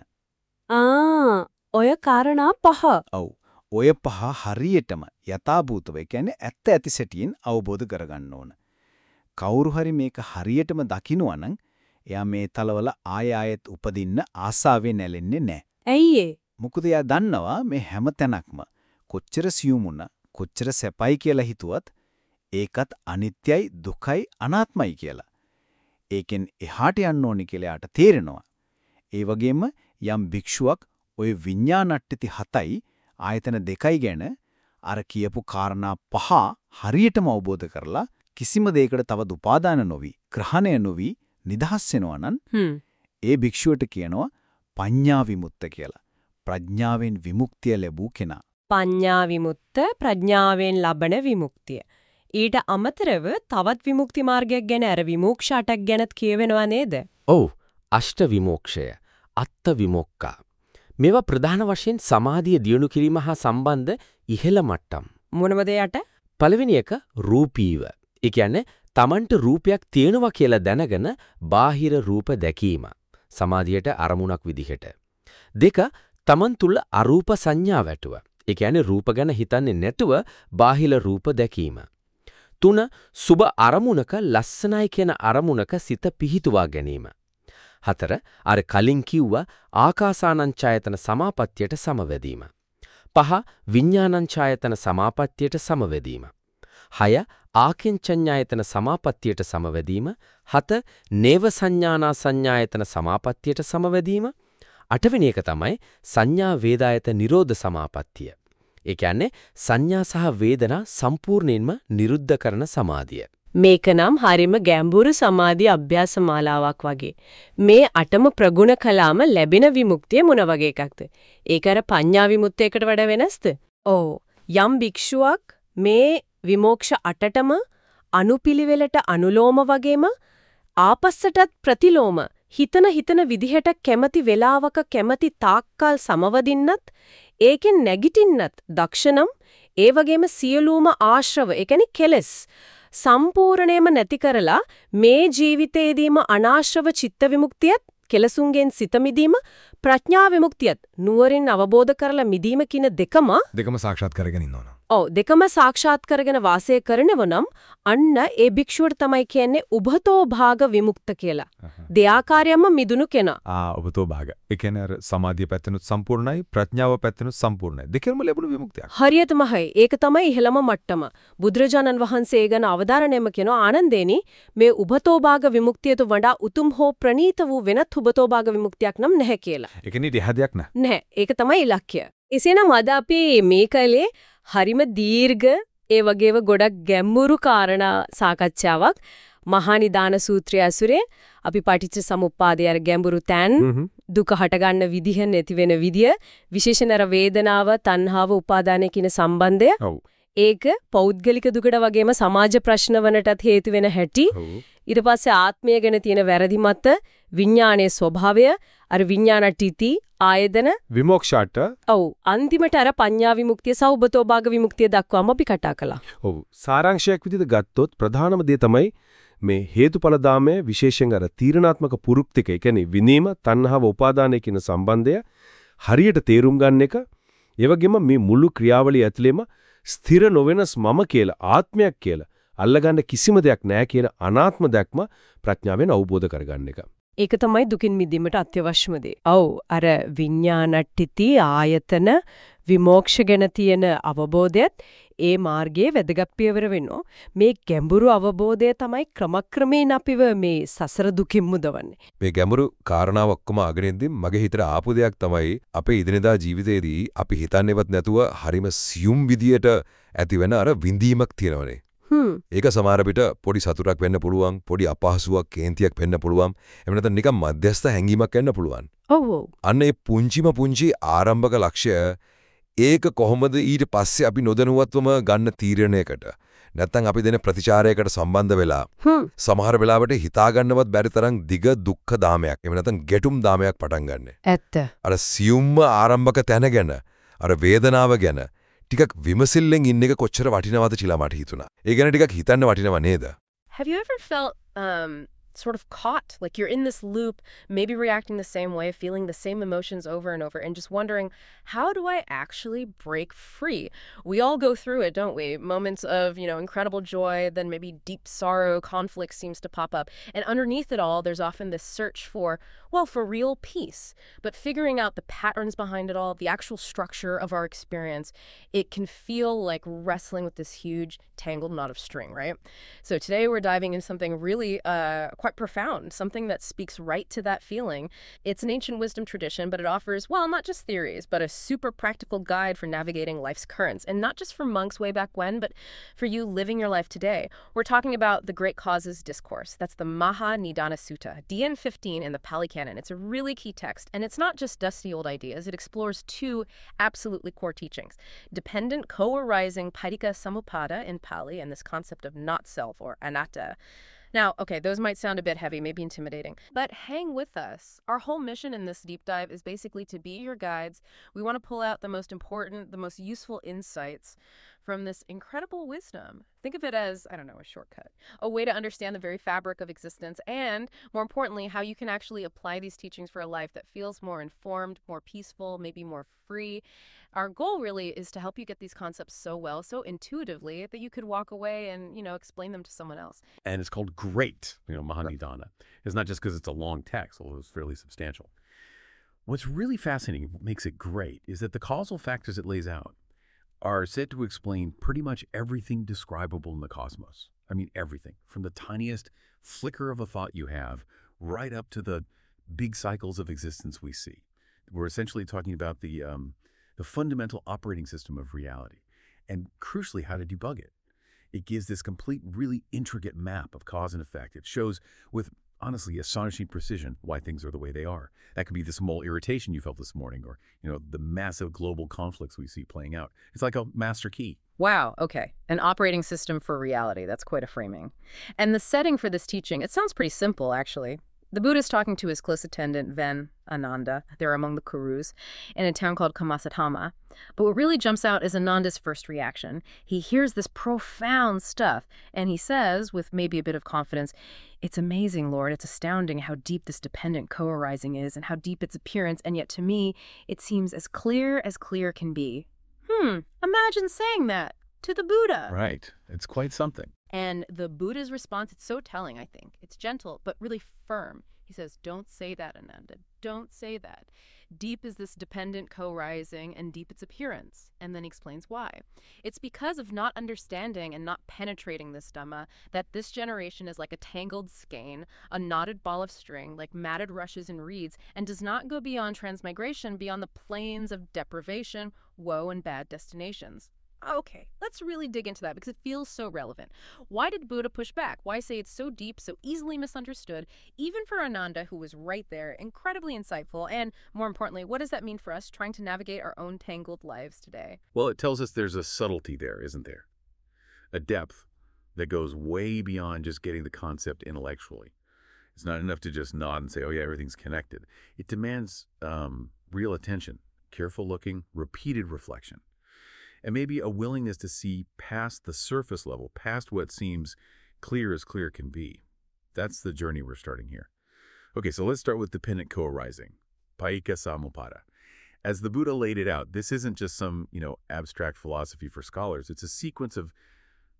ආ ඔය කාරණා පහ. ඔව්. ඔය පහ හරියටම යථාභූතව කියන්නේ ඇත්ත ඇති සැටියෙන් අවබෝධ කරගන්න ඕන. කවුරු හරි මේක හරියටම දකිනවා නම් එයා මේ තලවල ආය ආයෙත් උපදින්න ආසාවෙන් නැලෙන්නේ නැහැ. ඇයි ඒ? මොකද එයා දන්නවා මේ හැම තැනක්ම කොච්චර සියුම් වුණා කොච්චර සැපයි කියලා හිතුවත් ඒකත් අනිත්‍යයි දුකයි අනාත්මයි කියලා. ඒකෙන් එහාට යන්න ඕනි කියලා යාට තේරෙනවා. ඒ වගේම යම් භික්ෂුවක් ওই විඤ්ඤාණට්ටි හතයි ආයතන දෙකයි ගැන අර කියපු කාරණා පහ හරියටම අවබෝධ කරලා කිසිම දෙයකට තව උපාදාන නොවි ග්‍රහණය නොවි නිදහස් වෙනවා නම් හ්ම්. ඒ භික්ෂුවට කියනවා පඤ්ඤා විමුක්ත කියලා. ප්‍රඥාවෙන් විමුක්තිය ලැබූ කෙනා. පඤ්ඤා විමුක්ත ප්‍රඥාවෙන් ලබන විමුක්තිය. ඊට අමතරව තවත් විමුක්ති මාර්ගයක් ගැන අර විමුක්ෂාටක් ගැනත් කියවෙනවා නේද? ඔව් අෂ්ට විමෝක්ෂය අත්ත විමොක්කා මේවා ප්‍රධාන වශයෙන් සමාධිය දියුණු කිරීම හා සම්බන්ධ ඉහළ මට්ටම් මොනවද යට? පළවෙනි එක රූපීව ඒ කියන්නේ Tamanට රූපයක් තියෙනවා කියලා දැනගෙන බාහිර රූප දැකීම සමාධියට අරමුණක් විදිහට දෙක Taman තුල අරූප සංඥා වැටුව ඒ කියන්නේ රූප ගැන හිතන්නේ නැතුව බාහිර රූප දැකීම තුන සුබ අරමුණක ලස්සනයි කියන අරමුණක සිත පිහිටුවා ගැනීම හතර අර කලින් කිව්ව ආකාසානංචායතන සමාපත්තියට සමවැදීම. පහ විඤ්ඤාණංචායතන සමාපත්තියට සමවැදීම. හය ආකින්චඤ්ඤායතන සමාපත්තියට සමවැදීම. හත නේව සංඥානා සංඥායතන සමාපත්තියට සමවැදීම. අටවෙනි එක තමයි සංඥා වේදායත නිරෝධ සමාපත්තිය. ඒ කියන්නේ සංඥා සහ වේදනා සම්පූර්ණයෙන්ම නිරුද්ධ කරන සමාධිය. මේක නම් හරිම ගැඹුරු සමාධි අභ්‍යාස මාලාවක් වගේ. මේ අටම ප්‍රගුණ කළාම ලැබෙන විමුක්තිය මොන වගේ එකක්ද? ඒක අර පඤ්ඤා විමුක්තියකට වඩා වෙනස්ද? ඔව්. යම් භික්ෂුවක් මේ විමෝක්ෂ අටටම අනුපිළිවෙලට අනුලෝම වගේම ආපස්සටත් ප්‍රතිලෝම හිතන හිතන විදිහට කැමති වෙලාවක කැමති තාක්කල් සමවදින්නත් ඒකෙන් නැගිටින්නත් දක්ෂනම් ඒ වගේම සියලුම ආශ්‍රව ඒ කියන්නේ කෙලස් සම්පූර්ණයෙන්ම නැති කරලා මේ ජීවිතේදීම අනාශ්‍රව චිත්ත විමුක්තියත් කෙලසුන්ගෙන් සිත මිදීම ප්‍රඥා විමුක්තියත් නුවරින් අවබෝධ කරලා මිදීම කියන දෙකම දෙකම සාක්ෂාත් කරගෙන ඉන්න ඕන. ඔව් දෙකම සාක්ෂාත් කරගෙන වාසය කරනව නම් අන්න ඒ භික්ෂුවට තමයි කියන්නේ උභතෝ භාග විමුක්ත කියලා. දෙයාකාරයක්ම මිදුණු කෙනා. ආ ඔබතෝ භාග. ඒ කියන්නේ අර සමාධිය පැත්තෙනුත් සම්පූර්ණයි ප්‍රඥාව පැත්තෙනුත් සම්පූර්ණයි. දෙකෙන්ම ලැබුණු විමුක්තියක්. හරියටමයි. ඒක තමයි ඉහළම මට්ටම. බුදුරජාණන් වහන්සේ ගැන අවධාරණයම කියන ආනන්දේනි මේ උභතෝ භාග විමුක්තියට වඩා උතුම් හෝ ප්‍රණීත වූ වෙනත් උභතෝ භාග විමුක්තියක් නම් නැහැ කියලා. ඒ කියන්නේ දෙහ දෙයක් නෑ. නැහැ. ඒක තමයි ඉලක්කය. එසේනම් අද අපි මේ කලේ හරිම දීර්ඝ ඒ වගේව ගොඩක් ගැඹුරු කාරණා සාකච්ඡාවක්. මහා නිදාන සූත්‍රය ඇසුරේ අපි පටිච්ච සමුප්පාදයේ අර ගැඹුරු තැන් දුක හටගන්න විදිහ නැති වෙන විදිය විශේෂණ අර වේදනාව තණ්හාව උපාදානය කියන සම්බන්ධය. ඒක පෞද්ගලික දුකට වගේම සමාජ ප්‍රශ්න වලටත් හේතු වෙන හැටි ඊට පස්සේ ආත්මය ගැන තියෙන වැරදි මත විඥානයේ ස්වභාවය අර විඥානටිති ආයතන. විමෝක්ෂාට? ඔව්. අන්තිමට අර පඤ්ඤා විමුක්තිය සෞබතෝ භාග විමුක්තිය දක්වාම අපි කතා කළා. ඔව්. සාරාංශයක් විදිහට ගත්තොත් ප්‍රධානම දේ තමයි මේ හේතුඵල දාමයේ විශේෂයෙන් අර තීරණාත්මක පුරුක්තික ඒ කියන්නේ විනීම තණ්හාව උපාදානය කියන සම්බන්ධය හරියට තේරුම් ගන්න එක. ඒ වගේම මේ මුළු ක්‍රියාවලිය ඇතුළේම ස්ථිර නොවෙනස් මම කියලා ආත්මයක් කියලා අල්ලගන්න කිසිම දෙයක් නැහැ කියන අනාත්ම දැක්ම ප්‍රඥාවෙන් අවබෝධ කරගන්න එක. ඒක තමයි දුකින් මිදීමට අත්‍යවශ්‍යම දේ. ඔව් අර විඥානට්ටිති ආයතන විමෝක්ෂ ගැන තියෙන අවබෝධයත් ඒ මාර්ගයේ වැදගත් පියවර වෙනවා. මේ ගැඹුරු අවබෝධය තමයි ක්‍රමක්‍රමයෙන් අපිව මේ සසර දුකින් මුදවන්නේ. මේ ගැඹුරු කාරණාව ඔක්කොම අගෙන ඉඳින් මගේ හිතට ආපු දෙයක් තමයි අපේ ඉදිනදා ජීවිතේදී අපි හිතන්නේවත් නැතුව හරිම සියුම් විදියට ඇතිවෙන අර විඳීමක් තියෙනවනේ. ඒක සමහර විට පොඩි සතුටක් වෙන්න පුළුවන්, පොඩි අපහසුාවක්, කේන්තියක් වෙන්න පුළුවන්. එහෙම නැත්නම් නිකන් මධ්‍යස්ථ හැඟීමක් වෙන්න පුළුවන්. ඔව් ඔව්. අන්න ඒ පුංචිම පුංචි ආරම්භක ලක්ෂ්‍ය ඒක කොහොමද ඊට පස්සේ අපි නොදැනුවත්වම ගන්න තීරණයකට නැත්නම් අපි දෙන ප්‍රතිචාරයකට සම්බන්ධ වෙලා. සමහර වෙලාවට හිතාගන්නවත් බැරි තරම් දිග දුක්ඛ දාමයක් එහෙම නැත්නම් ගැටුම් දාමයක් පටන් ගන්න. ඇත්ත. අර සියුම්ම ආරම්භක තැන ගැන අර වේදනාව ගැන ටිකක් විමසිල්ලෙන් ඉන්න එක කොච්චර වටිනවද කියලා මට හිතුණා. ඒ ගැන ටිකක් හිතන්න වටිනව නේද? Have you ever felt um, sort of caught. Like you're in this loop, maybe reacting the same way, feeling the same emotions over and over, and just wondering, how do I actually break free? We all go through it, don't we? Moments of, you know, incredible joy, then maybe deep sorrow, conflict seems to pop up. And underneath it all, there's often this search for, well, for real peace. But figuring out the patterns behind it all, the actual structure of our experience, it can feel like wrestling with this huge tangled knot of string, right? So today we're diving into something really uh, quite profound, something that speaks right to that feeling. It's an ancient wisdom tradition, but it offers, well, not just theories, but a super practical guide for navigating life's currents. And not just for monks way back when, but for you living your life today. We're talking about the Great Causes Discourse. That's the Maha Nidana Sutta, DN 15 in the Pali Canon. It's a really key text, and it's not just dusty old ideas. It explores two absolutely core teachings dependent co arising Paticca Samuppada in Pali and this concept of not self or anatta. Now, okay, those might sound a bit heavy, maybe intimidating, but hang with us. Our whole mission in this deep dive is basically to be your guides. We want to pull out the most important, the most useful insights from this incredible wisdom. Think of it as, I don't know, a shortcut, a way to understand the very fabric of existence, and more importantly, how you can actually apply these teachings for a life that feels more informed, more peaceful, maybe more free. Our goal really is to help you get these concepts so well, so intuitively, that you could walk away and, you know, explain them to someone else. And it's called Great, you know, Mahanidana. It's not just because it's a long text, although it's fairly substantial. What's really fascinating, what makes it great, is that the causal factors it lays out are said to explain pretty much everything describable in the cosmos. I mean, everything, from the tiniest flicker of a thought you have right up to the big cycles of existence we see. We're essentially talking about the, um, the fundamental operating system of reality and crucially how to debug it. It gives this complete, really intricate map of cause and effect. It shows with honestly astonishing precision why things are the way they are. That could be the small irritation you felt this morning or, you know, the massive global conflicts we see playing out. It's like a master key. Wow, okay. An operating system for reality. That's quite a framing. And the setting for this teaching, it sounds pretty simple, actually. The Buddha is talking to his close attendant, Ven Ananda. They're among the Kurus in a town called Kammasadhamma. But what really jumps out is Ananda's first reaction. He hears this profound stuff, and he says, with maybe a bit of confidence, It's amazing, Lord. It's astounding how deep this dependent co arising is and how deep its appearance, and yet to me, it seems as clear as clear can be. Hmm, imagine saying that to the Buddha. Right. It's quite something. And the Buddha's response, it's so telling, I think. It's gentle, but really firm. He says, Don't say that, Ananda. Don't say that. Deep is this dependent co rising, and deep its appearance. And then he explains why. It's because of not understanding and not penetrating this Dhamma that this generation is like a tangled skein, a knotted ball of string, like matted rushes and reeds, and does not go beyond transmigration, beyond the plains of deprivation, woe, and bad destinations. Okay, let's really dig into that because it feels so relevant. Why did Buddha push back? Why say it's so deep, so easily misunderstood, even for Ananda, who was right there, incredibly insightful? And more importantly, what does that mean for us trying to navigate our own tangled lives today? Well, it tells us there's a subtlety there, isn't there? A depth that goes way beyond just getting the concept intellectually. It's not enough to just nod and say, oh, yeah, everything's connected. It demands um, real attention, careful looking, repeated reflection and maybe a willingness to see past the surface level, past what seems clear as clear can be. That's the journey we're starting here. Okay, so let's start with dependent co-arising, Paticca Samuppada. As the Buddha laid it out, this isn't just some, you know, abstract philosophy for scholars. It's a sequence of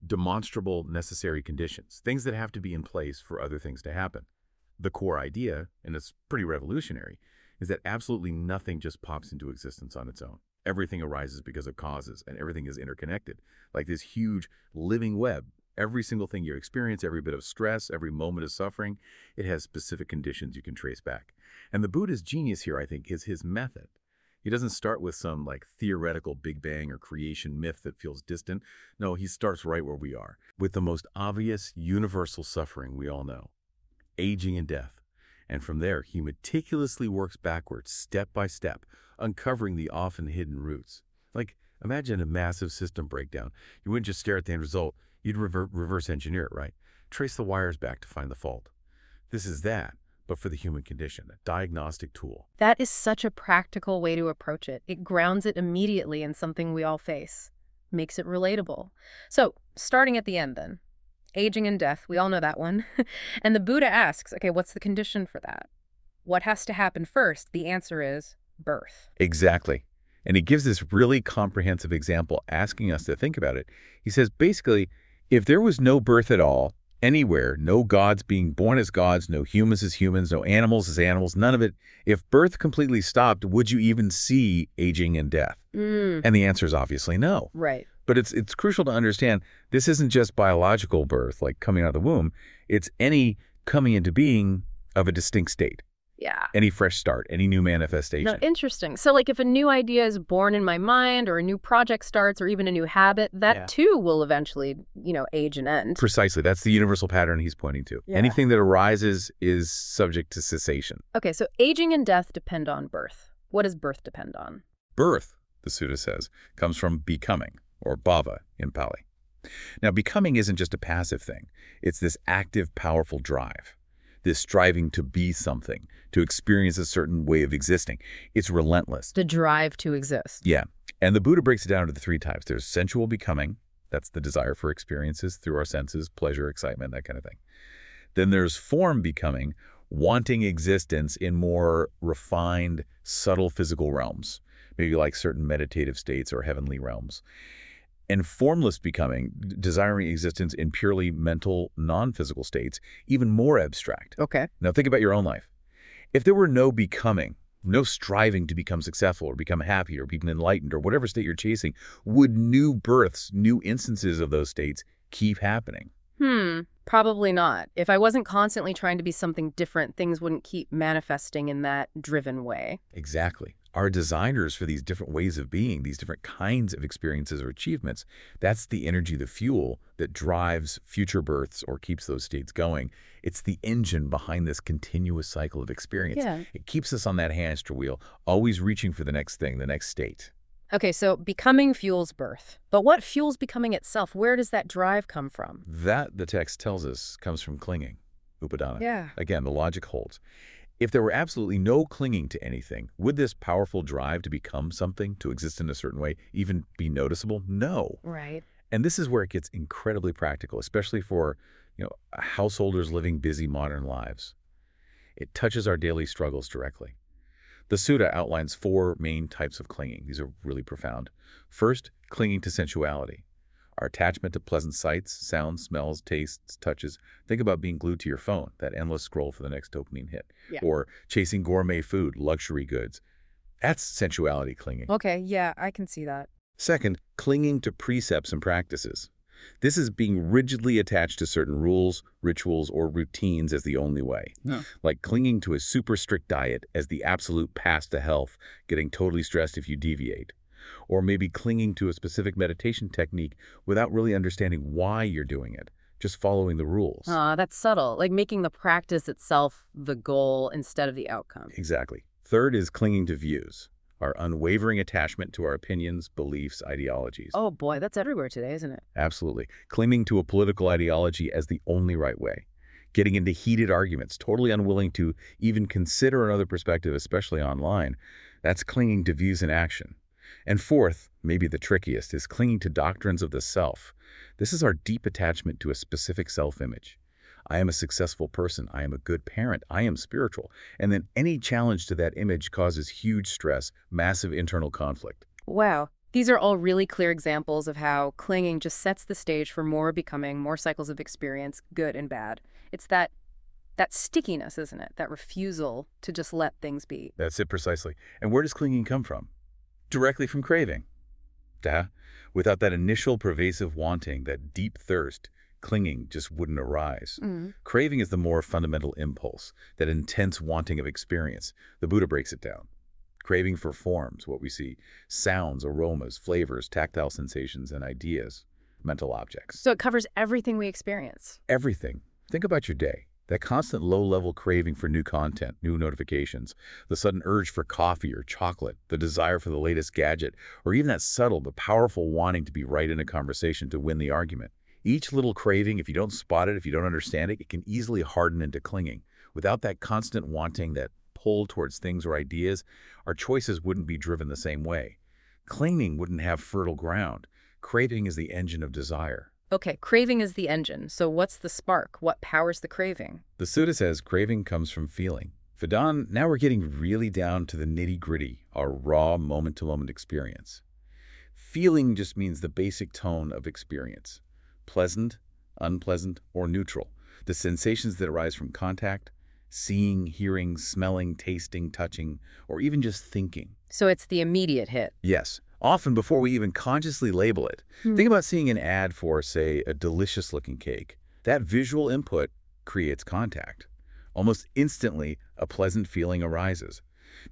demonstrable necessary conditions, things that have to be in place for other things to happen. The core idea, and it's pretty revolutionary, is that absolutely nothing just pops into existence on its own everything arises because of causes and everything is interconnected. Like this huge living web every single thing you experience every bit of stress every moment of suffering it has specific conditions you can trace back. And the buddha's genius here i think is his method. He doesn't start with some like theoretical big bang or creation myth that feels distant. No he starts right where we are with the most obvious universal suffering we all know aging and death and from there he meticulously works backwards, step by step, uncovering the often hidden roots. Like, imagine a massive system breakdown. You wouldn't just stare at the end result, you'd rever reverse engineer it, right? Trace the wires back to find the fault. This is that, but for the human condition, a diagnostic tool. That is such a practical way to approach it. It grounds it immediately in something we all face, makes it relatable. So, starting at the end then, aging and death. We all know that one. *laughs* and the Buddha asks, okay, what's the condition for that? What has to happen first? The answer is birth. Exactly. And he gives this really comprehensive example asking us to think about it. He says basically, if there was no birth at all, anywhere, no gods being born as gods, no humans as humans, no animals as animals, none of it, if birth completely stopped, would you even see aging and death? Mm. And the answer is obviously no. Right. But it's it's crucial to understand this isn't just biological birth, like coming out of the womb. It's any coming into being of a distinct state. Yeah. Any fresh start, any new manifestation. No, interesting. So, like, if a new idea is born in my mind, or a new project starts, or even a new habit, that Yeah. too will eventually, you know, age and end. Precisely. That's the universal pattern he's pointing to. Yeah. Anything that arises is subject to cessation. Okay, so aging and death depend on birth. What does birth depend on? Birth, the Sutta says, comes from becoming, or bhava in Pali. Now, becoming isn't just a passive thing. It's this active, powerful drive, this striving to be something, to experience a certain way of existing. It's relentless. The drive to exist. Yeah. And the Buddha breaks it down into three types. There's sensual becoming. That's the desire for experiences through our senses, pleasure, excitement, that kind of thing. Then there's form becoming, wanting existence in more refined, subtle physical realms, maybe like certain meditative states or heavenly realms. And formless becoming, desiring existence in purely mental, non-physical states, even more abstract. Okay. Now think about your own life. If there were no becoming, no striving to become successful or become happy or become enlightened or whatever state you're chasing, would new births, new instances of those states keep happening? Hmm, probably not. If I wasn't constantly trying to be something different, things wouldn't keep manifesting in that driven way. Exactly. Our designers for these different ways of being, these different kinds of experiences or achievements, that's the energy, the fuel that drives future births or keeps those states going. It's the engine behind this continuous cycle of experience. Yeah. It keeps us on that hamster wheel, always reaching for the next thing, the next state. Okay, so becoming fuels birth. But what fuels becoming itself? Where does that drive come from? That, the text tells us, comes from clinging, upadana. Yeah. Again, the logic holds. If there were absolutely no clinging to anything, would this powerful drive to become something, to exist in a certain way, even be noticeable? No. Right. And this is where it gets incredibly practical, especially for, you know, householders living busy modern lives. It touches our daily struggles directly. The Sutta outlines four main types of clinging. These are really profound. First, clinging to sensuality. Our attachment to pleasant sights, sounds, smells, tastes, touches. Think about being glued to your phone, that endless scroll for the next dopamine hit. Yeah. Or chasing gourmet food, luxury goods. That's sensuality clinging. Okay, yeah, I can see that. Second, clinging to precepts and practices. This is being rigidly attached to certain rules, rituals, or routines as the only way. Yeah. Like clinging to a super strict diet as the absolute path to health, getting totally stressed if you deviate. Or maybe clinging to a specific meditation technique without really understanding why you're doing it, just following the rules. Ah, that's subtle. Like making the practice itself the goal instead of the outcome. Exactly. Third is clinging to views, our unwavering attachment to our opinions, beliefs, ideologies. Oh boy, that's everywhere today, isn't it? Absolutely. Clinging to a political ideology as the only right way. Getting into heated arguments, totally unwilling to even consider another perspective, especially online. That's clinging to views in action. And fourth, maybe the trickiest, is clinging to doctrines of the self. This is our deep attachment to a specific self-image. I am a successful person. I am a good parent. I am spiritual. And then any challenge to that image causes huge stress, massive internal conflict. Wow. These are all really clear examples of how clinging just sets the stage for more becoming, more cycles of experience, good and bad. It's that that stickiness, isn't it? That refusal to just let things be. That's it precisely. And where does clinging come from? Directly from craving. Duh. Without that initial pervasive wanting, that deep thirst, clinging just wouldn't arise. Mm. Craving is the more fundamental impulse, that intense wanting of experience. The Buddha breaks it down. Craving for forms, what we see, sounds, aromas, flavors, tactile sensations, and ideas, mental objects. So it covers everything we experience. Everything. Think about your day. That constant low-level craving for new content, new notifications, the sudden urge for coffee or chocolate, the desire for the latest gadget, or even that subtle but powerful wanting to be right in a conversation to win the argument. Each little craving, if you don't spot it, if you don't understand it, it can easily harden into clinging. Without that constant wanting, that pull towards things or ideas, our choices wouldn't be driven the same way. Clinging wouldn't have fertile ground. Craving is the engine of desire. Okay, craving is the engine. So what's the spark? What powers the craving? The Sutta says craving comes from feeling. Vedana, now we're getting really down to the nitty gritty, our raw moment to moment experience. Feeling just means the basic tone of experience pleasant, unpleasant, or neutral. The sensations that arise from contact, seeing, hearing, smelling, tasting, touching, or even just thinking. So it's the immediate hit. Yes, often before we even consciously label it. Hmm. Think about seeing an ad for, say, a delicious looking cake. That visual input creates contact. Almost instantly, a pleasant feeling arises.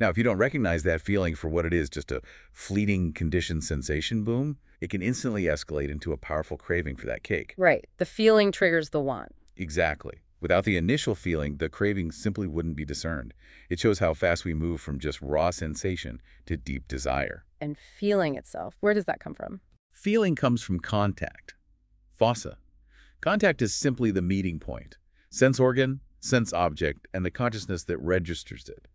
Now, if you don't recognize that feeling for what it is, just a fleeting conditioned sensation boom, it can instantly escalate into a powerful craving for that cake. Right. The feeling triggers the want. Exactly. Without the initial feeling, the craving simply wouldn't be discerned. It shows how fast we move from just raw sensation to deep desire. And feeling itself, where does that come from? Feeling comes from contact. Phassa. Contact is simply the meeting point. Sense organ, sense object, and the consciousness that registers it.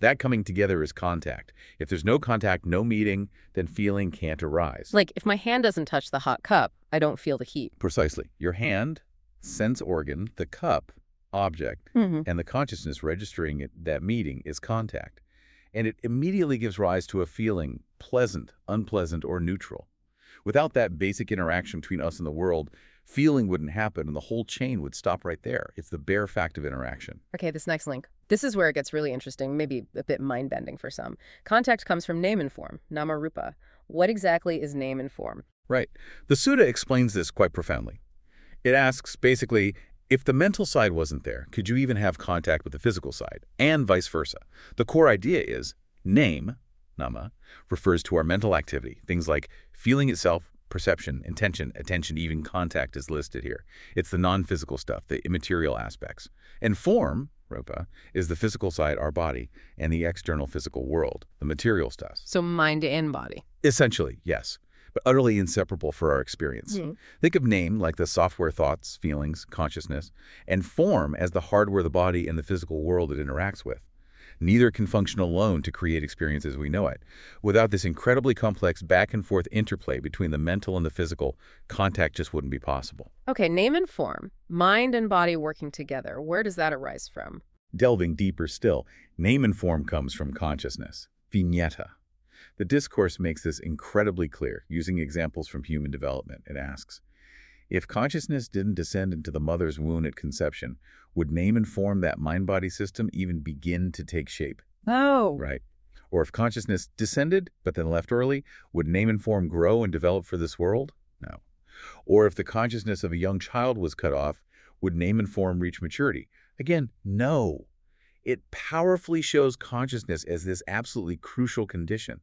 That coming together is contact. If there's no contact, no meeting, then feeling can't arise. Like, if my hand doesn't touch the hot cup, I don't feel the heat. Precisely. Your hand, sense organ, the cup, object, Mhm. and the consciousness registering it, that meeting is contact. And it immediately gives rise to a feeling, pleasant, unpleasant, or neutral. Without that basic interaction between us and the world, feeling wouldn't happen and the whole chain would stop right there. It's the bare fact of interaction. Okay, this next link. This is where it gets really interesting, maybe a bit mind-bending for some. Contact comes from name and form, nama rupa. What exactly is name and form? Right. The Sutta explains this quite profoundly. It asks, basically, if the mental side wasn't there, could you even have contact with the physical side? And vice versa. The core idea is name, nama, refers to our mental activity, things like feeling itself, perception, intention, attention, even contact is listed here. It's the non-physical stuff, the immaterial aspects. And form, rupa, is the physical side, our body, and the external physical world, the material stuff. So mind and body. Essentially, yes, but utterly inseparable for our experience. Hmm. Think of name like the software thoughts, feelings, consciousness, and form as the hardware the body and the physical world it interacts with. Neither can function alone to create experience as we know it. Without this incredibly complex back and forth interplay between the mental and the physical, contact just wouldn't be possible. Okay, name and form. Mind and body working together. Where does that arise from? Delving deeper still, name and form comes from consciousness, vinnana. The discourse makes this incredibly clear, using examples from human development. It asks, if consciousness didn't descend into the mother's womb at conception, would name and form that mind-body system even begin to take shape? Oh. Right. Or if consciousness descended, but then left early, would name and form grow and develop for this world? No. Or if the consciousness of a young child was cut off, would name and form reach maturity? Again, no. It powerfully shows consciousness as this absolutely crucial condition.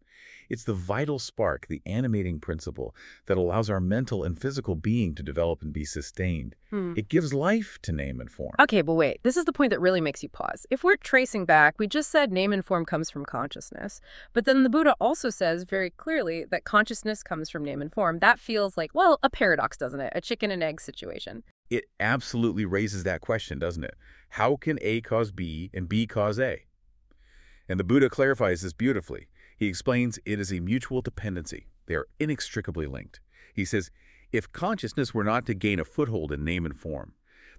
It's the vital spark, the animating principle that allows our mental and physical being to develop and be sustained. Hmm. It gives life to name and form. Okay, but wait. This is the point that really makes you pause. If we're tracing back, we just said name and form comes from consciousness. But then the Buddha also says very clearly that consciousness comes from name and form. That feels like, well, a paradox, doesn't it? A chicken and egg situation. It absolutely raises that question, doesn't it? How can A cause B and B cause A? And the Buddha clarifies this beautifully. He explains it is a mutual dependency. They are inextricably linked. He says, if consciousness were not to gain a foothold in name and form,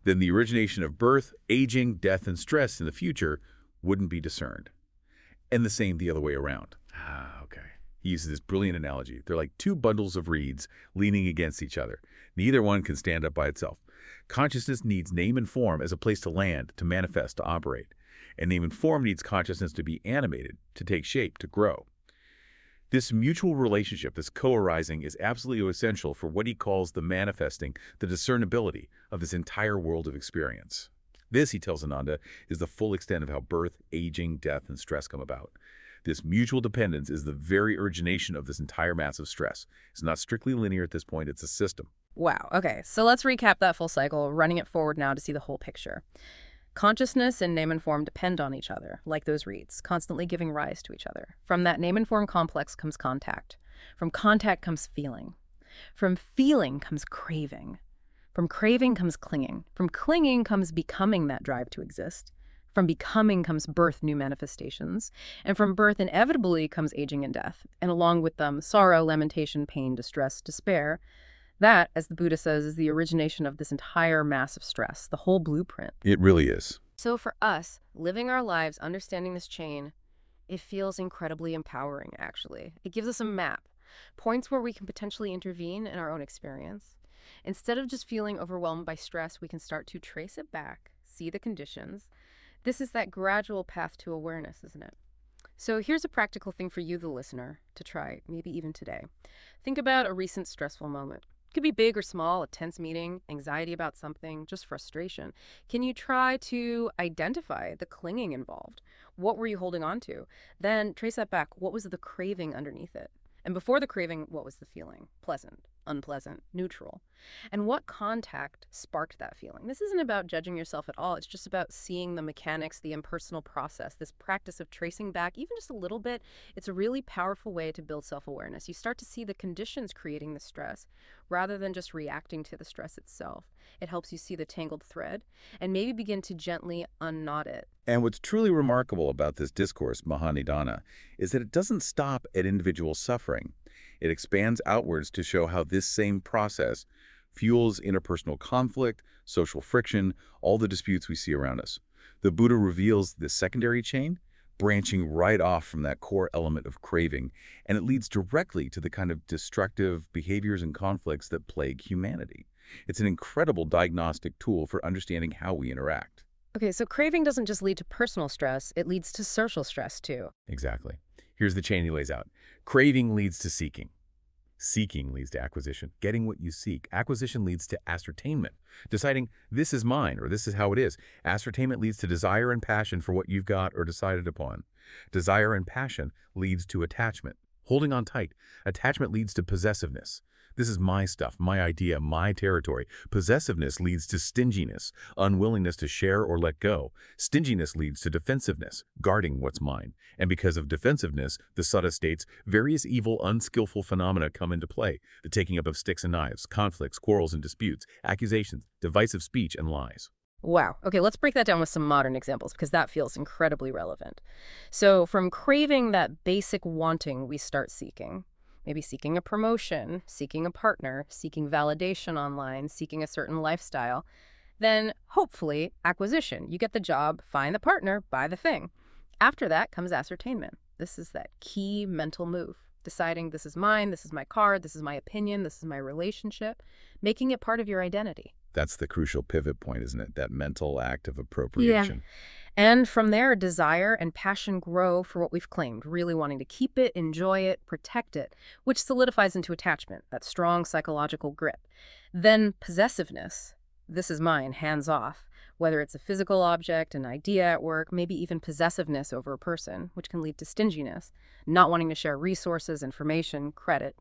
then the origination of birth, aging, death, and stress in the future wouldn't be discerned. And the same the other way around. Ah, okay. He uses this brilliant analogy. They're like two bundles of reeds leaning against each other. Neither one can stand up by itself. Consciousness needs name and form as a place to land, to manifest, to operate. And name and form needs consciousness to be animated, to take shape, to grow. This mutual relationship, this co-arising, is absolutely essential for what he calls the manifesting, the discernibility of this entire world of experience. This, he tells Ananda, is the full extent of how birth, aging, death, and stress come about. This mutual dependence is the very origination of this entire mass of stress. It's not strictly linear at this point, it's a system. Wow. Okay, so let's recap that full cycle, running it forward now to see the whole picture. Consciousness and name and form depend on each other, like those reeds, constantly giving rise to each other. From that name and form complex comes contact. From contact comes feeling. From feeling comes craving. From craving comes clinging. From clinging comes becoming that drive to exist. From becoming comes birth, new manifestations. And from birth, inevitably, comes aging and death. And along with them, sorrow, lamentation, pain, distress, despair. That, as the Buddha says, is the origination of this entire mass of stress, the whole blueprint. It really is. So for us, living our lives understanding this chain, it feels incredibly empowering, actually. It gives us a map, points where we can potentially intervene in our own experience. Instead of just feeling overwhelmed by stress, we can start to trace it back, see the conditions. This is that gradual path to awareness, isn't it? So here's a practical thing for you, the listener, to try, maybe even today. Think about a recent stressful moment. It could be big or small, a tense meeting, anxiety about something, just frustration. Can you try to identify the clinging involved? What were you holding on to? Then trace that back. What was the craving underneath it? And before the craving, what was the feeling? Pleasant, unpleasant, neutral. And what contact sparked that feeling? This isn't about judging yourself at all. It's just about seeing the mechanics, the impersonal process, this practice of tracing back, even just a little bit. It's a really powerful way to build self awareness. You start to see the conditions creating the stress rather than just reacting to the stress itself. It helps you see the tangled thread and maybe begin to gently unknot it. And what's truly remarkable about this discourse, Mahanidana, is that it doesn't stop at individual suffering. It expands outwards to show how this same process fuels interpersonal conflict, social friction, all the disputes we see around us. The Buddha reveals this secondary chain, branching right off from that core element of craving, and it leads directly to the kind of destructive behaviors and conflicts that plague humanity. It's an incredible diagnostic tool for understanding how we interact. Okay, so craving doesn't just lead to personal stress, it leads to social stress too. Exactly. Here's the chain he lays out. Craving leads to seeking. Seeking leads to acquisition, getting what you seek. Acquisition leads to ascertainment, deciding this is mine or this is how it is. Ascertainment leads to desire and passion for what you've got or decided upon. Desire and passion leads to attachment, holding on tight. Attachment leads to possessiveness. This is my stuff, my idea, my territory. Possessiveness leads to stinginess, unwillingness to share or let go. Stinginess leads to defensiveness, guarding what's mine. And because of defensiveness, the Sutta states, various evil, unskillful phenomena come into play. The taking up of sticks and knives, conflicts, quarrels and disputes, accusations, divisive speech, and lies. Wow. Okay, let's break that down with some modern examples because that feels incredibly relevant. So, from craving that basic wanting, we start seeking maybe seeking a promotion, seeking a partner, seeking validation online, seeking a certain lifestyle, then hopefully acquisition. You get the job, find the partner, buy the thing. After that comes ascertainment. This is that key mental move. Deciding this is mine, this is my card, this is my opinion, this is my relationship, making it part of your identity. That's the crucial pivot point, isn't it? That mental act of appropriation. Yeah. And from there, desire and passion grow for what we've claimed, really wanting to keep it, enjoy it, protect it, which solidifies into attachment, that strong psychological grip. Then possessiveness. This is mine, hands off. Whether it's a physical object, an idea at work, maybe even possessiveness over a person, which can lead to stinginess, not wanting to share resources, information, credit.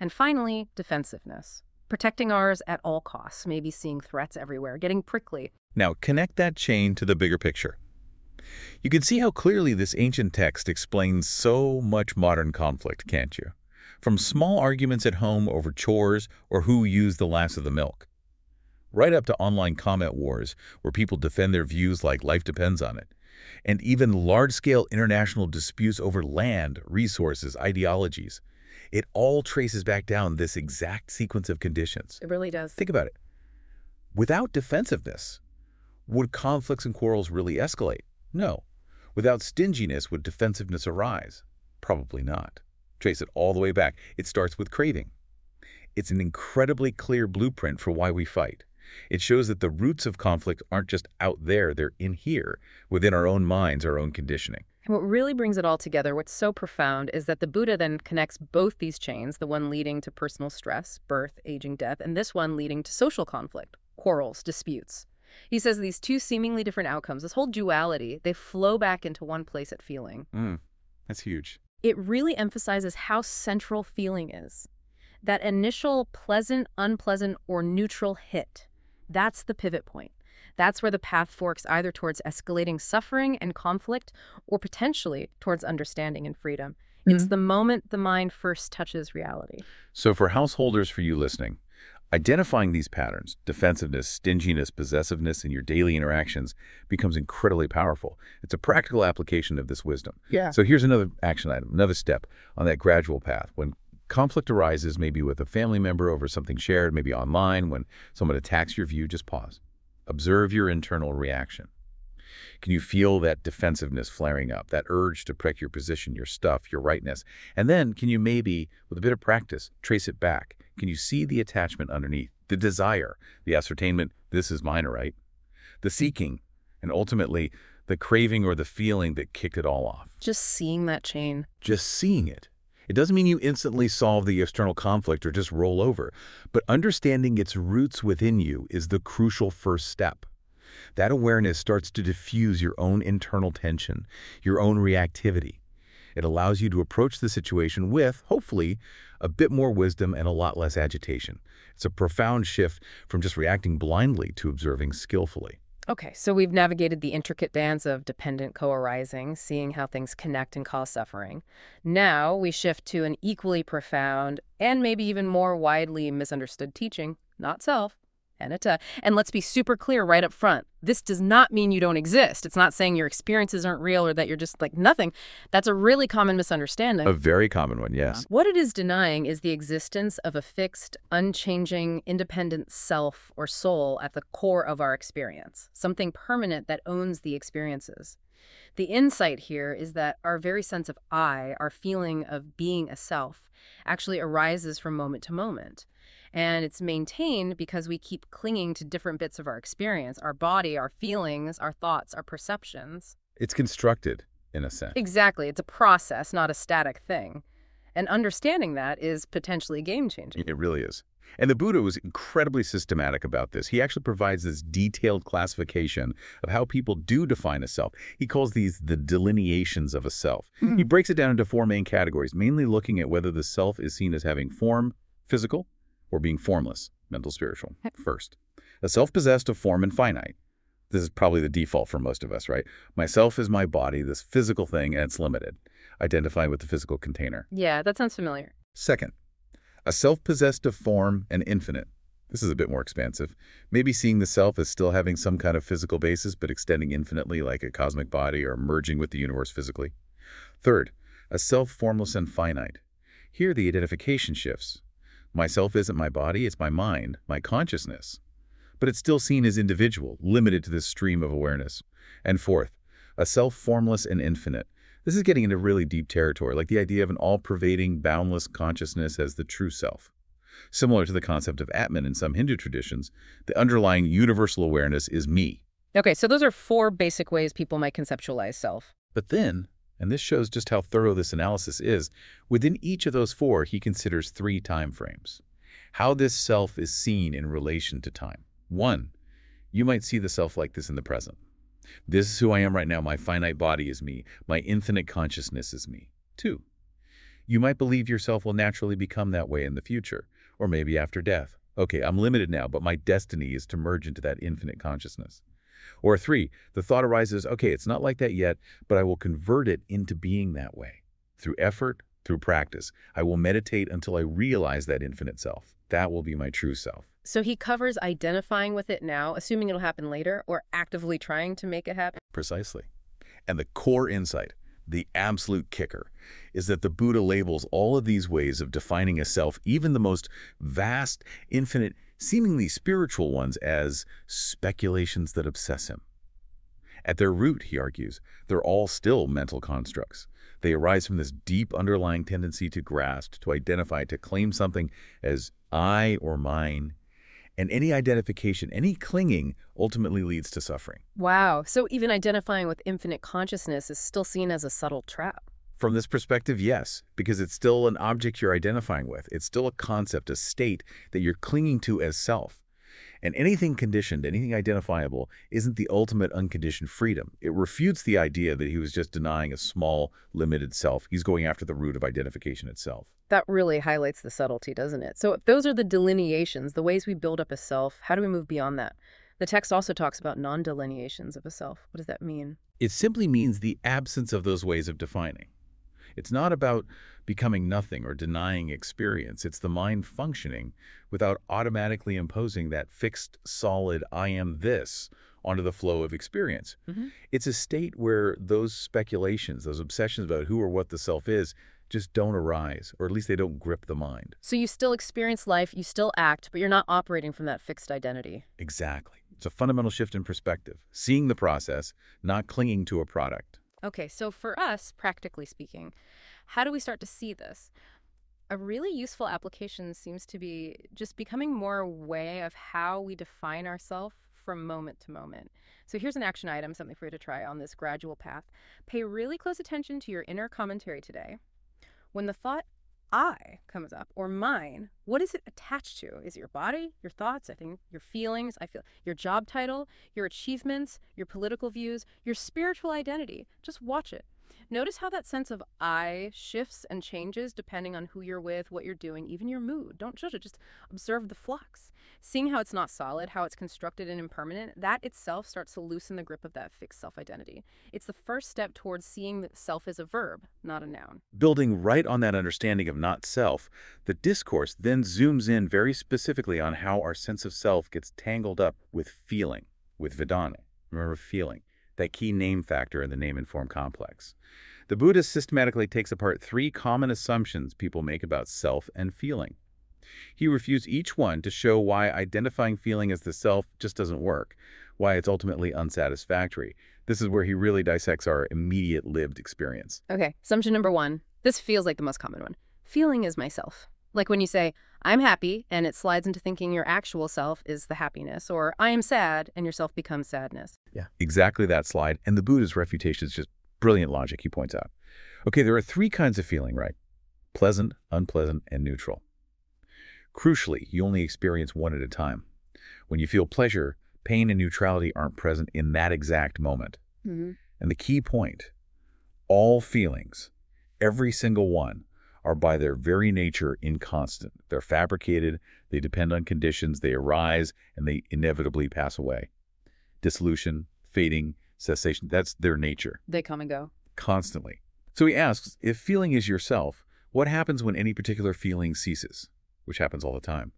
And finally, defensiveness. Protecting ours at all costs, maybe seeing threats everywhere, getting prickly. Now connect that chain to the bigger picture. You can see how clearly this ancient text explains so much modern conflict, can't you? From small arguments at home over chores or who used the last of the milk, right up to online comment wars where people defend their views like life depends on it, and even large-scale international disputes over land, resources, ideologies. It all traces back down this exact sequence of conditions. It really does. Think about it. Without defensiveness, would conflicts and quarrels really escalate? No. Without stinginess, would defensiveness arise? Probably not. Trace it all the way back. It starts with craving. It's an incredibly clear blueprint for why we fight. It shows that the roots of conflict aren't just out there, they're in here, within our own minds, our own conditioning. And what really brings it all together, what's so profound, is that the Buddha then connects both these chains, the one leading to personal stress, birth, aging, death, and this one leading to social conflict, quarrels, disputes. He says these two seemingly different outcomes, this whole duality, they flow back into one place at feeling. Mm, that's huge. It really emphasizes how central feeling is. That initial pleasant, unpleasant, or neutral hit, that's the pivot point. That's where the path forks either towards escalating suffering and conflict or potentially towards understanding and freedom. Mm -hmm. It's the moment the mind first touches reality. So for householders for you listening, Identifying these patterns, defensiveness, stinginess, possessiveness in your daily interactions becomes incredibly powerful. It's a practical application of this wisdom. Yeah. So here's another action item, another step on that gradual path when Conflict arises maybe with a family member over something shared, maybe online, when someone attacks your view, just pause. Observe your internal reaction. Can you feel that defensiveness flaring up, that urge to protect your position, your stuff, your rightness? And then can you maybe, with a bit of practice, trace it back? Can you see the attachment underneath, the desire, the ascertainment, this is mine, right? The mm-hmm. seeking, and ultimately, the craving or the feeling that kicked it all off. Just seeing that chain. Just seeing it. It doesn't mean you instantly solve the external conflict or just roll over, but understanding its roots within you is the crucial first step. That awareness starts to diffuse your own internal tension, your own reactivity. It allows you to approach the situation with, hopefully, a bit more wisdom and a lot less agitation. It's a profound shift from just reacting blindly to observing skillfully. Okay, so we've navigated the intricate dance of dependent co-arising, seeing how things connect and cause suffering. Now we shift to an equally profound and maybe even more widely misunderstood teaching, not self, anatta. Uh, and let's be super clear right up front. This does not mean you don't exist. It's not saying your experiences aren't real or that you're just like nothing. That's a really common misunderstanding. A very common one, yes. What it is denying is the existence of a fixed, unchanging, independent self or soul at the core of our experience, something permanent that owns the experiences. The insight here is that our very sense of I, our feeling of being a self, actually arises from moment to moment. And it's maintained because we keep clinging to different bits of our experience, our body, our feelings, our thoughts, our perceptions. It's constructed, in a sense. Exactly. It's a process, not a static thing. And understanding that is potentially game-changing. It really is. And the Buddha was incredibly systematic about this. He actually provides this detailed classification of how people do define a self. He calls these the delineations of a self. Hmm. He breaks it down into four main categories, mainly looking at whether the self is seen as having form, physical, or being formless, mental, spiritual, first. A self possessed of form and finite. This is probably the default for most of us, right? Myself is my body, this physical thing, and it's limited. Identify with the physical container. Yeah, that sounds familiar. Second, a self-possessed of form and infinite. This is a bit more expansive. Maybe seeing the self as still having some kind of physical basis, but extending infinitely like a cosmic body or merging with the universe physically. Third, a self formless and finite. Here the identification shifts. Myself isn't my body, it's my mind, my consciousness. But it's still seen as individual, limited to this stream of awareness. And fourth, a self formless and infinite. This is getting into really deep territory, like the idea of an all-pervading, boundless consciousness as the true self. Similar to the concept of Atman in some Hindu traditions, the underlying universal awareness is me. Okay, so those are four basic ways people might conceptualize self. But then, and this shows just how thorough this analysis is, within each of those four, he considers three time frames. How this self is seen in relation to time. One, you might see the self like this in the present. This is who I am right now. My finite body is me. My infinite consciousness is me. Two, you might believe yourself will naturally become that way in the future, or maybe after death. Okay, I'm limited now, but my destiny is to merge into that infinite consciousness. Or three, the thought arises, okay, it's not like that yet, but I will convert it into being that way. Through effort, through practice, I will meditate until I realize that infinite self. That will be my true self. So he covers identifying with it now, assuming it'll happen later, or actively trying to make it happen. Precisely. And the core insight, the absolute kicker, is that the Buddha labels all of these ways of defining a self, even the most vast, infinite, seemingly spiritual ones, as speculations that obsess him. At their root, he argues, they're all still mental constructs. They arise from this deep underlying tendency to grasp, to identify, to claim something as I or mine. And any identification, any clinging, ultimately leads to suffering. Wow. So even identifying with infinite consciousness is still seen as a subtle trap. From this perspective, yes, because it's still an object you're identifying with. It's still a concept, a state that you're clinging to as self. And anything conditioned, anything identifiable, isn't the ultimate unconditioned freedom. It refutes the idea that he was just denying a small, limited self. He's going after the root of identification itself. That really highlights the subtlety, doesn't it? So if those are the delineations, the ways we build up a self, how do we move beyond that? The text also talks about non-delineations of a self. What does that mean? It simply means the absence of those ways of defining. It's not about becoming nothing or denying experience. It's the mind functioning without automatically imposing that fixed, solid, I am this onto the flow of experience. Mm-hmm. It's a state where those speculations, those obsessions about who or what the self is, just don't arise, or at least they don't grip the mind. So you still experience life, you still act, but you're not operating from that fixed identity. Exactly. It's a fundamental shift in perspective, seeing the process, not clinging to a product. Okay, so for us, practically speaking, how do we start to see this? A really useful application seems to be just becoming more aware of how we define ourselves from moment to moment. So here's an action item, something for you to try on this gradual path. Pay really close attention to your inner commentary today. When the thought I comes up or mine, what is it attached to? Is it your body, your thoughts, I think your feelings, I feel your job title, your achievements, your political views, your spiritual identity? Just watch it. Notice how that sense of I shifts and changes depending on who you're with, what you're doing, even your mood. Don't judge it, just observe the flux. Seeing how it's not solid, how it's constructed and impermanent, that itself starts to loosen the grip of that fixed self identity. It's the first step towards seeing that self as a verb, not a noun. Building right on that understanding of not self, the discourse then zooms in very specifically on how our sense of self gets tangled up with feeling, with Vedana. Remember feeling, that key name factor in the name and form complex. The Buddha systematically takes apart three common assumptions people make about self and feeling. He refutes each one to show why identifying feeling as the self just doesn't work, why it's ultimately unsatisfactory. This is where he really dissects our immediate lived experience. Okay, assumption number one. This feels like the most common one. Feeling is myself. Like when you say, I'm happy, and it slides into thinking your actual self is the happiness, or I am sad, and your self becomes sadness. Yeah. Exactly that slide. And the Buddha's refutation is just brilliant logic, he points out. Okay, there are three kinds of feeling, right? Pleasant, unpleasant, and neutral. Crucially, you only experience one at a time. When you feel pleasure, pain and neutrality aren't present in that exact moment. Mm -hmm. And the key point, all feelings, every single one, are by their very nature inconstant. They're fabricated, they depend on conditions, they arise, and they inevitably pass away. Dissolution, fading, cessation, that's their nature. They come and go. Constantly. So he asks, if feeling is yourself, what happens when any particular feeling ceases? Which happens all the time.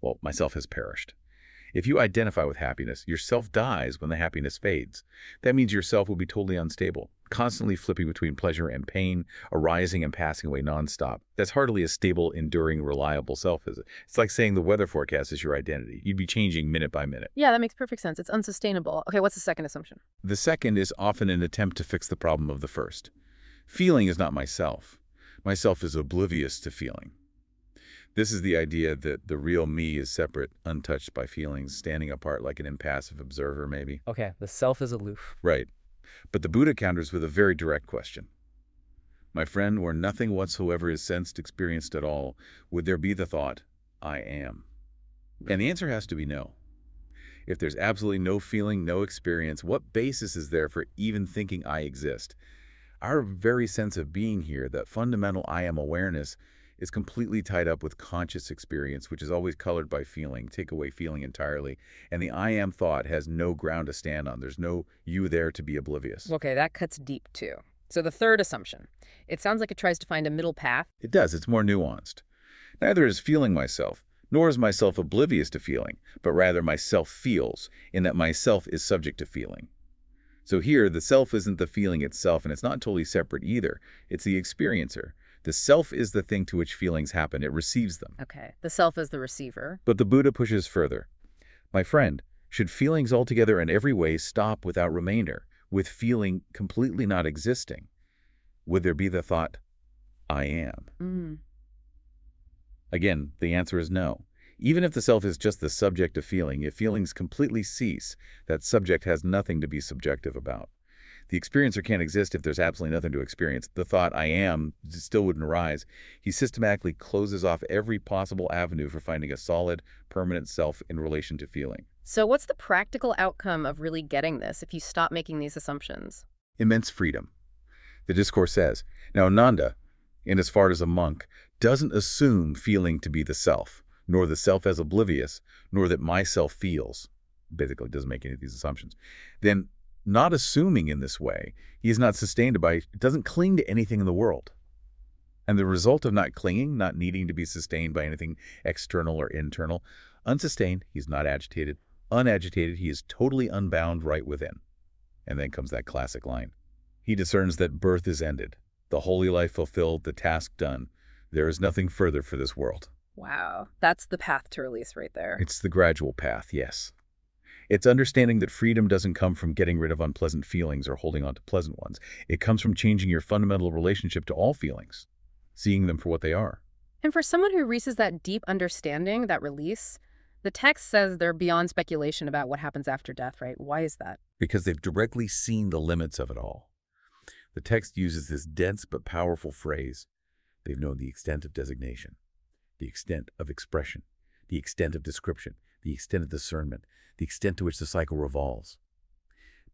Well, myself has perished. If you identify with happiness, your self dies when the happiness fades. That means your self will be totally unstable, constantly flipping between pleasure and pain, arising and passing away nonstop. That's hardly a stable, enduring, reliable self, is it? It's like saying the weather forecast is your identity. You'd be changing minute by minute. Yeah, that makes perfect sense. It's unsustainable. Okay, what's the second assumption? The second is often an attempt to fix the problem of the first. Feeling is not myself. Myself is oblivious to feeling. This is the idea that the real me is separate, untouched by feelings, standing apart like an impassive observer, maybe. Okay, the self is aloof. Right. But the Buddha counters with a very direct question. My friend, where nothing whatsoever is sensed, experienced at all, would there be the thought, I am? And the answer has to be no. If there's absolutely no feeling, no experience, what basis is there for even thinking I exist? Our very sense of being here, that fundamental I am awareness, is completely tied up with conscious experience, which is always colored by feeling. Take away feeling entirely. And the I am thought has no ground to stand on. There's no you there to be oblivious. Okay, that cuts deep too. So the third assumption. It sounds like it tries to find a middle path. It does. It's more nuanced. Neither is feeling myself, nor is myself oblivious to feeling, but rather myself feels, in that myself is subject to feeling. So here, the self isn't the feeling itself, and it's not totally separate either. It's the experiencer. The self is the thing to which feelings happen. It receives them. Okay. The self is the receiver. But the Buddha pushes further. My friend, should feelings altogether in every way stop without remainder, with feeling completely not existing, would there be the thought, I am? Mm. Again, the answer is no. Even if the self is just the subject of feeling, if feelings completely cease, that subject has nothing to be subjective about. The experiencer can't exist if there's absolutely nothing to experience. The thought, I am, still wouldn't arise. He systematically closes off every possible avenue for finding a solid, permanent self in relation to feeling. So what's the practical outcome of really getting this if you stop making these assumptions? Immense freedom. The discourse says, now Ananda, in as far as a monk, doesn't assume feeling to be the self, nor the self as oblivious, nor that myself feels. Basically, doesn't make any of these assumptions. Then not assuming in this way, he is not sustained by, doesn't cling to anything in the world. And the result of not clinging, not needing to be sustained by anything external or internal, unsustained, he's not agitated. Unagitated, he is totally unbound right within. And then comes that classic line. He discerns that birth is ended, the holy life fulfilled, the task done. There is nothing further for this world. Wow. That's the path to release right there. It's the gradual path, yes. It's understanding that freedom doesn't come from getting rid of unpleasant feelings or holding on to pleasant ones. It comes from changing your fundamental relationship to all feelings, seeing them for what they are. And for someone who reaches that deep understanding, that release, the text says they're beyond speculation about what happens after death, right? Why is that? Because they've directly seen the limits of it all. The text uses this dense but powerful phrase. They've known the extent of designation, the extent of expression, the extent of description, the extent of discernment, the extent to which the cycle revolves.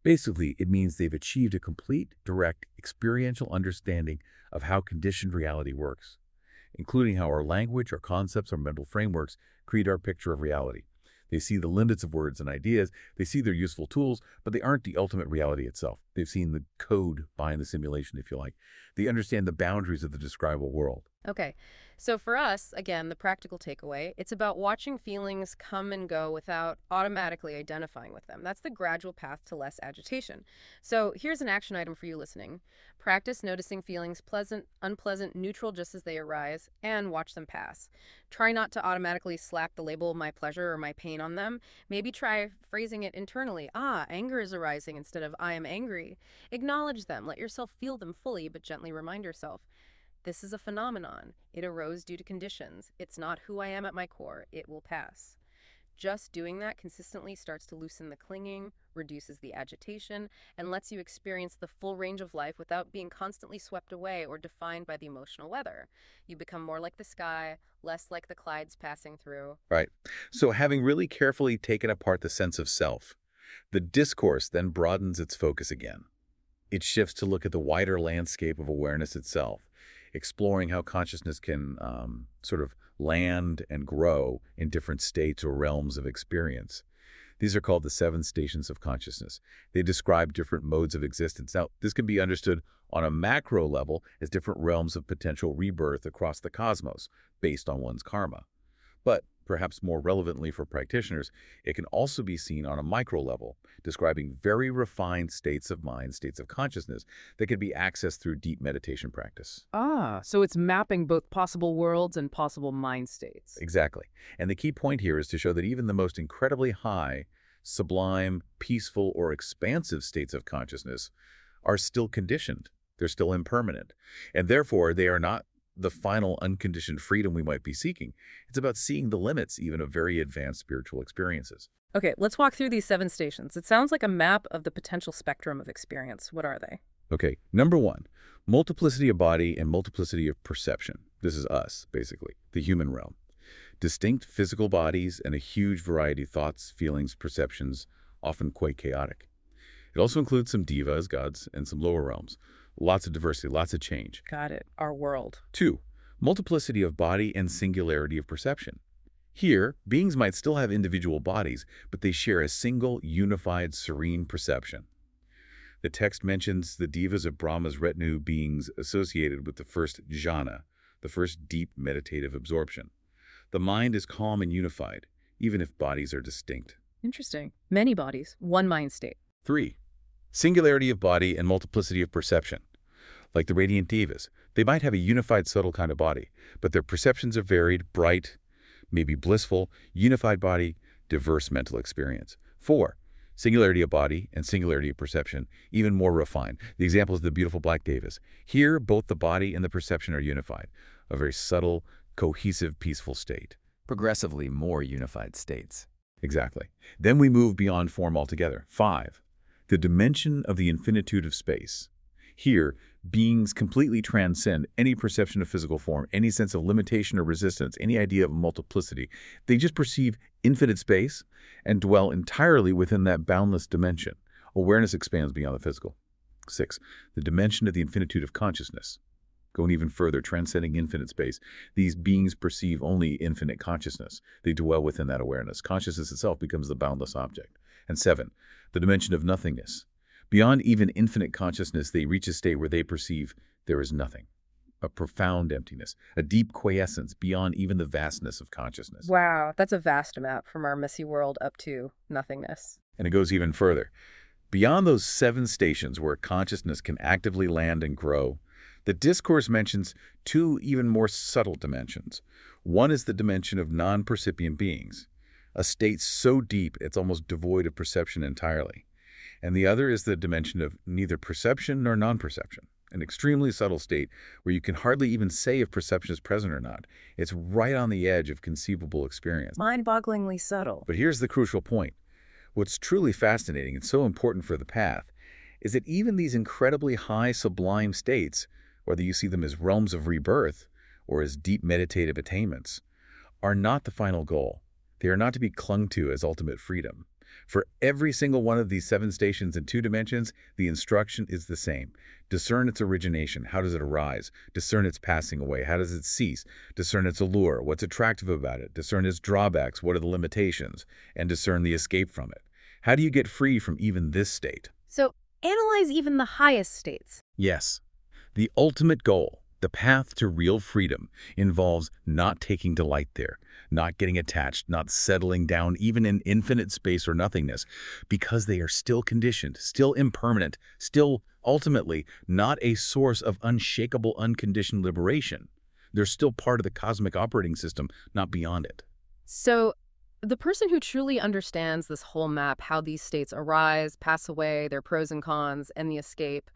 Basically, it means they've achieved a complete, direct, experiential understanding of how conditioned reality works, including how our language, our concepts, our mental frameworks create our picture of reality. They see the limits of words and ideas, they see their useful tools, but they aren't the ultimate reality itself. They've seen the code behind the simulation, if you like. They understand the boundaries of the describable world. Okay. So for us, again, the practical takeaway, it's about watching feelings come and go without automatically identifying with them. That's the gradual path to less agitation. So here's an action item for you listening. Practice noticing feelings pleasant, unpleasant, neutral just as they arise, and watch them pass. Try not to automatically slap the label my pleasure or my pain on them. Maybe try phrasing it internally. Ah, anger is arising instead of I am angry. Acknowledge them. Let yourself feel them fully, but gently remind yourself. This is a phenomenon. It arose due to conditions. It's not who I am at my core. It will pass. Just doing that consistently starts to loosen the clinging, reduces the agitation, and lets you experience the full range of life without being constantly swept away or defined by the emotional weather. You become more like the sky, less like the clouds passing through. Right. So having really carefully taken apart the sense of self, the discourse then broadens its focus again. It shifts to look at the wider landscape of awareness itself, exploring how consciousness can um, sort of land and grow in different states or realms of experience. These are called the seven stations of consciousness. They describe different modes of existence. Now, this can be understood on a macro level as different realms of potential rebirth across the cosmos based on one's karma. But perhaps more relevantly for practitioners, it can also be seen on a micro level, describing very refined states of mind, states of consciousness that can be accessed through deep meditation practice. Ah, so it's mapping both possible worlds and possible mind states. Exactly. And the key point here is to show that even the most incredibly high, sublime, peaceful, or expansive states of consciousness are still conditioned. They're still impermanent. And therefore, they are not the final unconditioned freedom we might be seeking. It's about seeing the limits even of very advanced spiritual experiences. Okay, let's walk through these seven stations. It sounds like a map of the potential spectrum of experience. What are they? Okay, number one, multiplicity of body and multiplicity of perception. This is us, basically, the human realm. Distinct physical bodies and a huge variety of thoughts, feelings, perceptions, often quite chaotic. It also includes some devas, gods, and some lower realms. Lots of diversity, lots of change. Got it. Our world. Two, multiplicity of body and singularity of perception. Here, beings might still have individual bodies, but they share a single, unified, serene perception. The text mentions the devas of Brahma's retinue beings associated with the first jhana, the first deep meditative absorption. The mind is calm and unified, even if bodies are distinct. Interesting. Many bodies, one mind state. Three, singularity of body and multiplicity of perception. Like the radiant devas, they might have a unified subtle kind of body, but their perceptions are varied, bright, maybe blissful, unified body, diverse mental experience. Four, singularity of body and singularity of perception, even more refined. The example is the beautiful black devas. Here, both the body and the perception are unified, a very subtle, cohesive, peaceful state. Progressively more unified states. Exactly. Then we move beyond form altogether. Five, the dimension of the infinitude of space. Here, beings completely transcend any perception of physical form, any sense of limitation or resistance, any idea of multiplicity. They just perceive infinite space and dwell entirely within that boundless dimension. Awareness expands beyond the physical. Six, the dimension of the infinitude of consciousness. Going even further, transcending infinite space, these beings perceive only infinite consciousness. They dwell within that awareness. Consciousness itself becomes the boundless object. And seven, the dimension of nothingness. Beyond even infinite consciousness, they reach a state where they perceive there is nothing, a profound emptiness, a deep quiescence beyond even the vastness of consciousness. Wow, that's a vast map from our messy world up to nothingness. And it goes even further. Beyond those seven stations where consciousness can actively land and grow, The discourse mentions two even more subtle dimensions. One is the dimension of non-percipient beings, a state so deep it's almost devoid of perception entirely. And the other is the dimension of neither perception nor non-perception, an extremely subtle state where you can hardly even say if perception is present or not. It's right on the edge of conceivable experience. Mind-bogglingly subtle. But here's the crucial point. What's truly fascinating and so important for the path is that even these incredibly high sublime states, whether you see them as realms of rebirth or as deep meditative attainments, are not the final goal. They are not to be clung to as ultimate freedom. For every single one of these seven stations in two dimensions, the instruction is the same. Discern its origination. How does it arise? Discern its passing away. How does it cease? Discern its allure. What's attractive about it? Discern its drawbacks. What are the limitations? And discern the escape from it. How do you get free from even this state? So analyze even the highest states. Yes. The ultimate goal, the path to real freedom, involves not taking delight there, not getting attached, not settling down even in infinite space or nothingness, because they are still conditioned, still impermanent, still, ultimately, not a source of unshakable, unconditioned liberation. They're still part of the cosmic operating system, not beyond it. So the person who truly understands this whole map, how these states arise, pass away, their pros and cons, and the escape,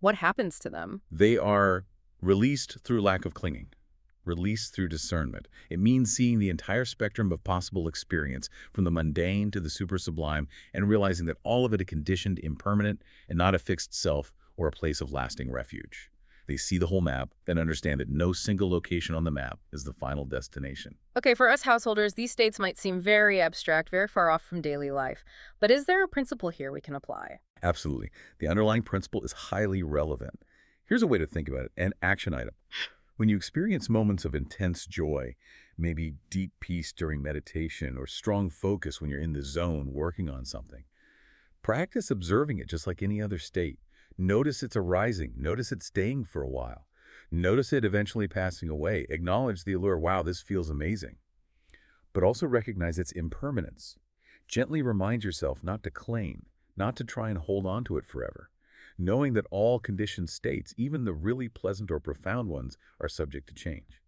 what happens to them? They are released through lack of clinging, released through discernment. It means seeing the entire spectrum of possible experience, from the mundane to the super sublime, and realizing that all of it is conditioned, impermanent, and not a fixed self or a place of lasting refuge. They see the whole map and understand that no single location on the map is the final destination. Okay, for us householders, these states might seem very abstract, very far off from daily life. But is there a principle here we can apply? Absolutely. The underlying principle is highly relevant. Here's a way to think about it, an action item. When you experience moments of intense joy, maybe deep peace during meditation or strong focus when you're in the zone working on something, practice observing it just like any other state. Notice its arising. Notice it staying for a while. Notice it eventually passing away. Acknowledge the allure. Wow, this feels amazing. But also recognize its impermanence. Gently remind yourself not to cling, not to try and hold on to it forever, knowing that all conditioned states, even the really pleasant or profound ones, are subject to change.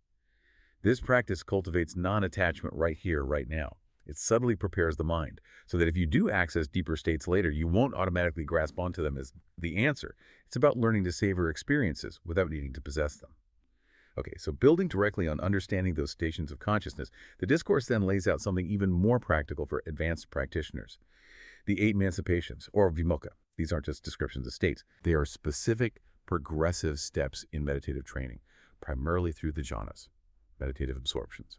This practice cultivates non-attachment right here, right now. It subtly prepares the mind so that if you do access deeper states later, you won't automatically grasp onto them as the answer. It's about learning to savor experiences without needing to possess them. Okay, so building directly on understanding those stations of consciousness, the discourse then lays out something even more practical for advanced practitioners. The eight emancipations, or vimokkha. These aren't just descriptions of states. They are specific, progressive steps in meditative training, primarily through the jhanas, meditative absorptions.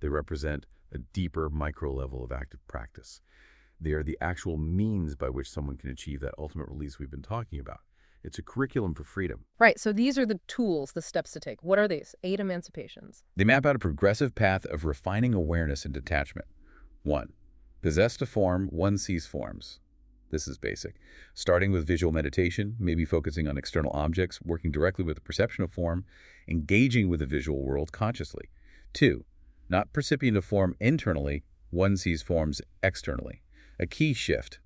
They represent a deeper micro level of active practice. They are the actual means by which someone can achieve that ultimate release we've been talking about. It's a curriculum for freedom. Right, so these are the tools, the steps to take. What are these? Eight emancipations. They map out a progressive path of refining awareness and detachment. One, possessed a form, one sees forms. This is basic. Starting with visual meditation, maybe focusing on external objects, working directly with the perception of form, engaging with the visual world consciously. Two, not percipient of form internally, one sees forms externally. A key shift.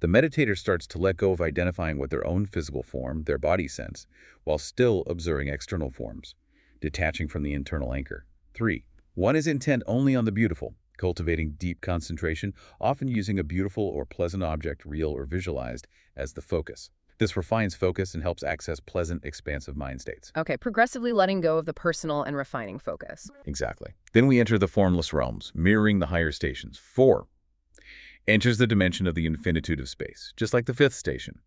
The meditator starts to let go of identifying with their own physical form, their body sense, while still observing external forms, detaching from the internal anchor. 3. One is intent only on the beautiful, cultivating deep concentration, often using a beautiful or pleasant object, real or visualized, as the focus. This refines focus and helps access pleasant, expansive mind states. Okay, progressively letting go of the personal and refining focus. Exactly. Then we enter the formless realms, mirroring the higher stations. Four enters the dimension of the infinitude of space, just like the fifth station,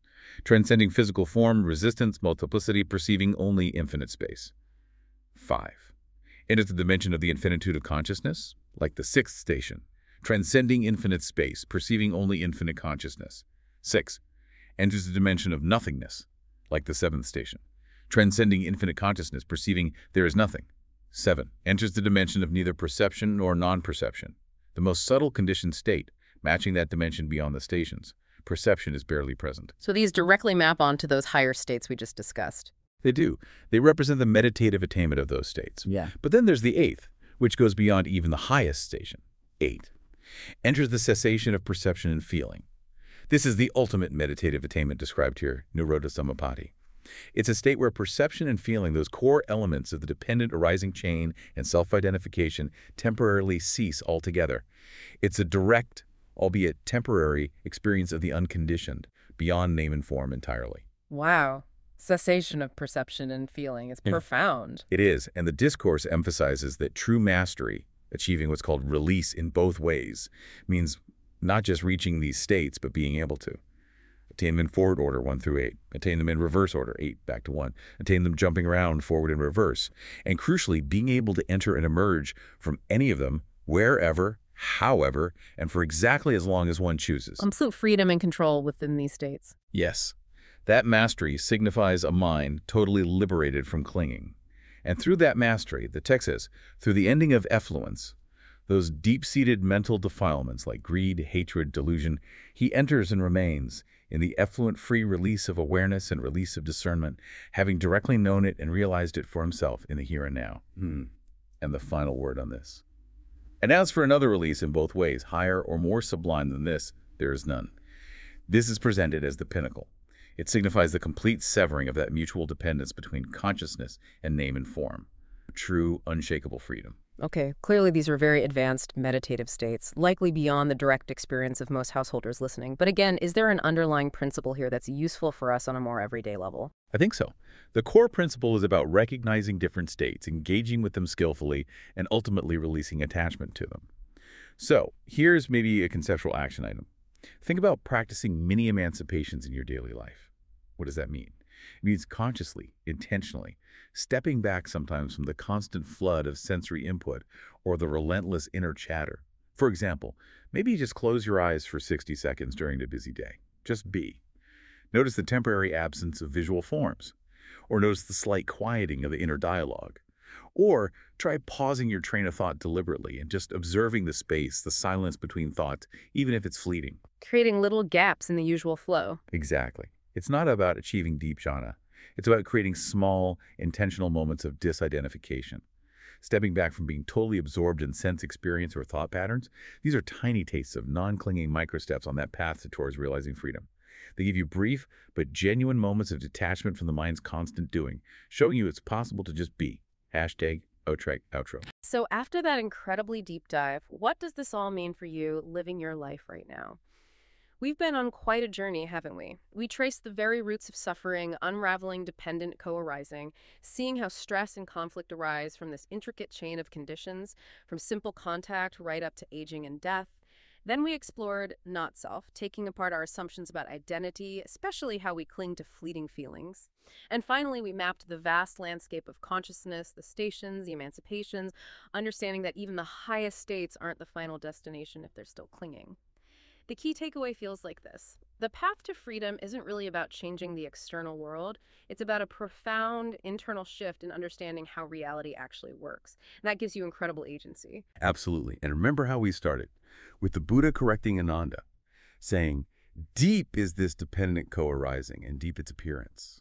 transcending physical form, resistance, multiplicity, perceiving only infinite space. Five enters the dimension of the infinitude of consciousness, like the sixth station, transcending infinite space, perceiving only infinite consciousness. Six enters the dimension of nothingness, like the seventh station, transcending infinite consciousness, perceiving there is nothing. 7. Enters the dimension of neither perception nor non-perception, the most subtle conditioned state, matching that dimension beyond the stations. Perception is barely present. So these directly map onto those higher states we just discussed. They do. They represent the meditative attainment of those states. Yeah. But then there's the eighth, which goes beyond even the highest station. 8. Enters the cessation of perception and feeling. This is the ultimate meditative attainment described here, Nirodha Samapatti. It's a state where perception and feeling, those core elements of the dependent arising chain and self-identification, temporarily cease altogether. It's a direct, albeit temporary, experience of the unconditioned, beyond name and form entirely. Wow. Cessation of perception and feeling is Yeah. profound. It is, and the discourse emphasizes that true mastery, achieving what's called release in both ways, means not just reaching these states, but being able to. Attain them in forward order, 1 through 8. Attain them in reverse order, 8 back to 1. Attain them jumping around forward and reverse. And crucially, being able to enter and emerge from any of them, wherever, however, and for exactly as long as one chooses. Absolute freedom and control within these states. Yes, that mastery signifies a mind totally liberated from clinging. And through that mastery, the text says, through the ending of effluents, those deep-seated mental defilements like greed, hatred, delusion, he enters and remains in the effluent free release of awareness and release of discernment, having directly known it and realized it for himself in the here and now. Hmm. And the final word on this. And as for another release in both ways, higher or more sublime than this, there is none. This is presented as the pinnacle. It signifies the complete severing of that mutual dependence between consciousness and name and form. True, unshakable freedom. Okay, clearly these are very advanced meditative states, likely beyond the direct experience of most householders listening. But again, is there an underlying principle here that's useful for us on a more everyday level? I think so. The core principle is about recognizing different states, engaging with them skillfully, and ultimately releasing attachment to them. So, here's maybe a conceptual action item. Think about practicing mini emancipations in your daily life. What does that mean? It means consciously, intentionally, stepping back sometimes from the constant flood of sensory input or the relentless inner chatter. For example, maybe you just close your eyes for 60 seconds during a busy day. Just be. Notice the temporary absence of visual forms, or notice the slight quieting of the inner dialogue. Or try pausing your train of thought deliberately and just observing the space, the silence between thoughts, even if it's fleeting. Creating little gaps in the usual flow. Exactly. It's not about achieving deep jhana. It's about creating small, intentional moments of disidentification. Stepping back from being totally absorbed in sense experience or thought patterns, these are tiny tastes of non-clinging microsteps on that path towards realizing freedom. They give you brief but genuine moments of detachment from the mind's constant doing, showing you it's possible to just be. Hashtag Otrek Outro. So, after that incredibly deep dive, what does this all mean for you living your life right now? We've been on quite a journey, haven't we? We traced the very roots of suffering, unraveling dependent co arising, seeing how stress and conflict arise from this intricate chain of conditions, from simple contact right up to aging and death. Then we explored not self, taking apart our assumptions about identity, especially how we cling to fleeting feelings. And finally, we mapped the vast landscape of consciousness, the stations, the emancipations, understanding that even the highest states aren't the final destination if they're still clinging. The key takeaway feels like this. The path to freedom isn't really about changing the external world. It's about a profound internal shift in understanding how reality actually works. And that gives you incredible agency. Absolutely. And remember how we started with the Buddha correcting Ananda, saying, Deep is this dependent co-arising, and deep its appearance.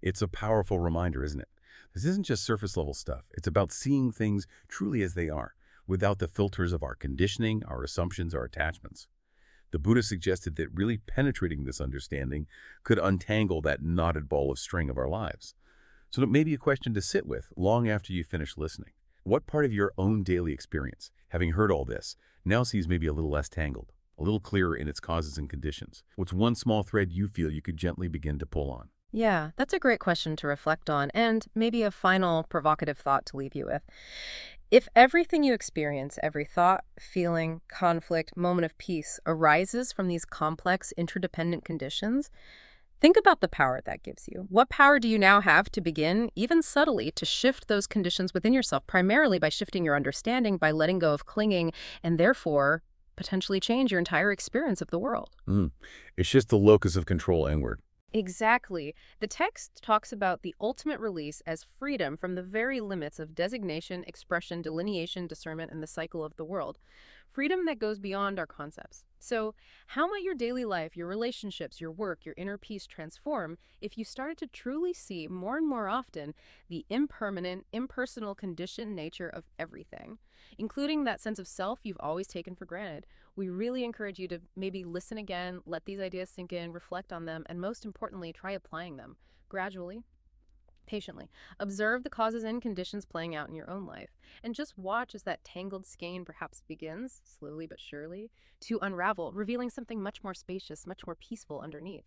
It's a powerful reminder, isn't it? This isn't just surface level stuff. It's about seeing things truly as they are, without the filters of our conditioning, our assumptions, our attachments. The Buddha suggested that really penetrating this understanding could untangle that knotted ball of string of our lives. So it may be a question to sit with long after you finish listening. What part of your own daily experience, having heard all this, now seems maybe a little less tangled, a little clearer in its causes and conditions? What's one small thread you feel you could gently begin to pull on? Yeah, that's a great question to reflect on, and maybe a final provocative thought to leave you with. If everything you experience, every thought, feeling, conflict, moment of peace, arises from these complex, interdependent conditions, think about the power that gives you. What power do you now have to begin, even subtly, to shift those conditions within yourself, primarily by shifting your understanding, by letting go of clinging, and therefore potentially change your entire experience of the world? Mm. It's just the locus of control inward. Exactly. The text talks about the ultimate release as freedom from the very limits of designation, expression, delineation, discernment, and the cycle of the world. Freedom that goes beyond our concepts. So, how might your daily life, your relationships, your work, your inner peace transform if you started to truly see more and more often the impermanent, impersonal, conditioned nature of everything, including that sense of self you've always taken for granted? We really encourage you to maybe listen again, let these ideas sink in, reflect on them, and most importantly, try applying them gradually patiently. Observe the causes and conditions playing out in your own life, and just watch as that tangled skein perhaps begins, slowly but surely, to unravel, revealing something much more spacious, much more peaceful underneath.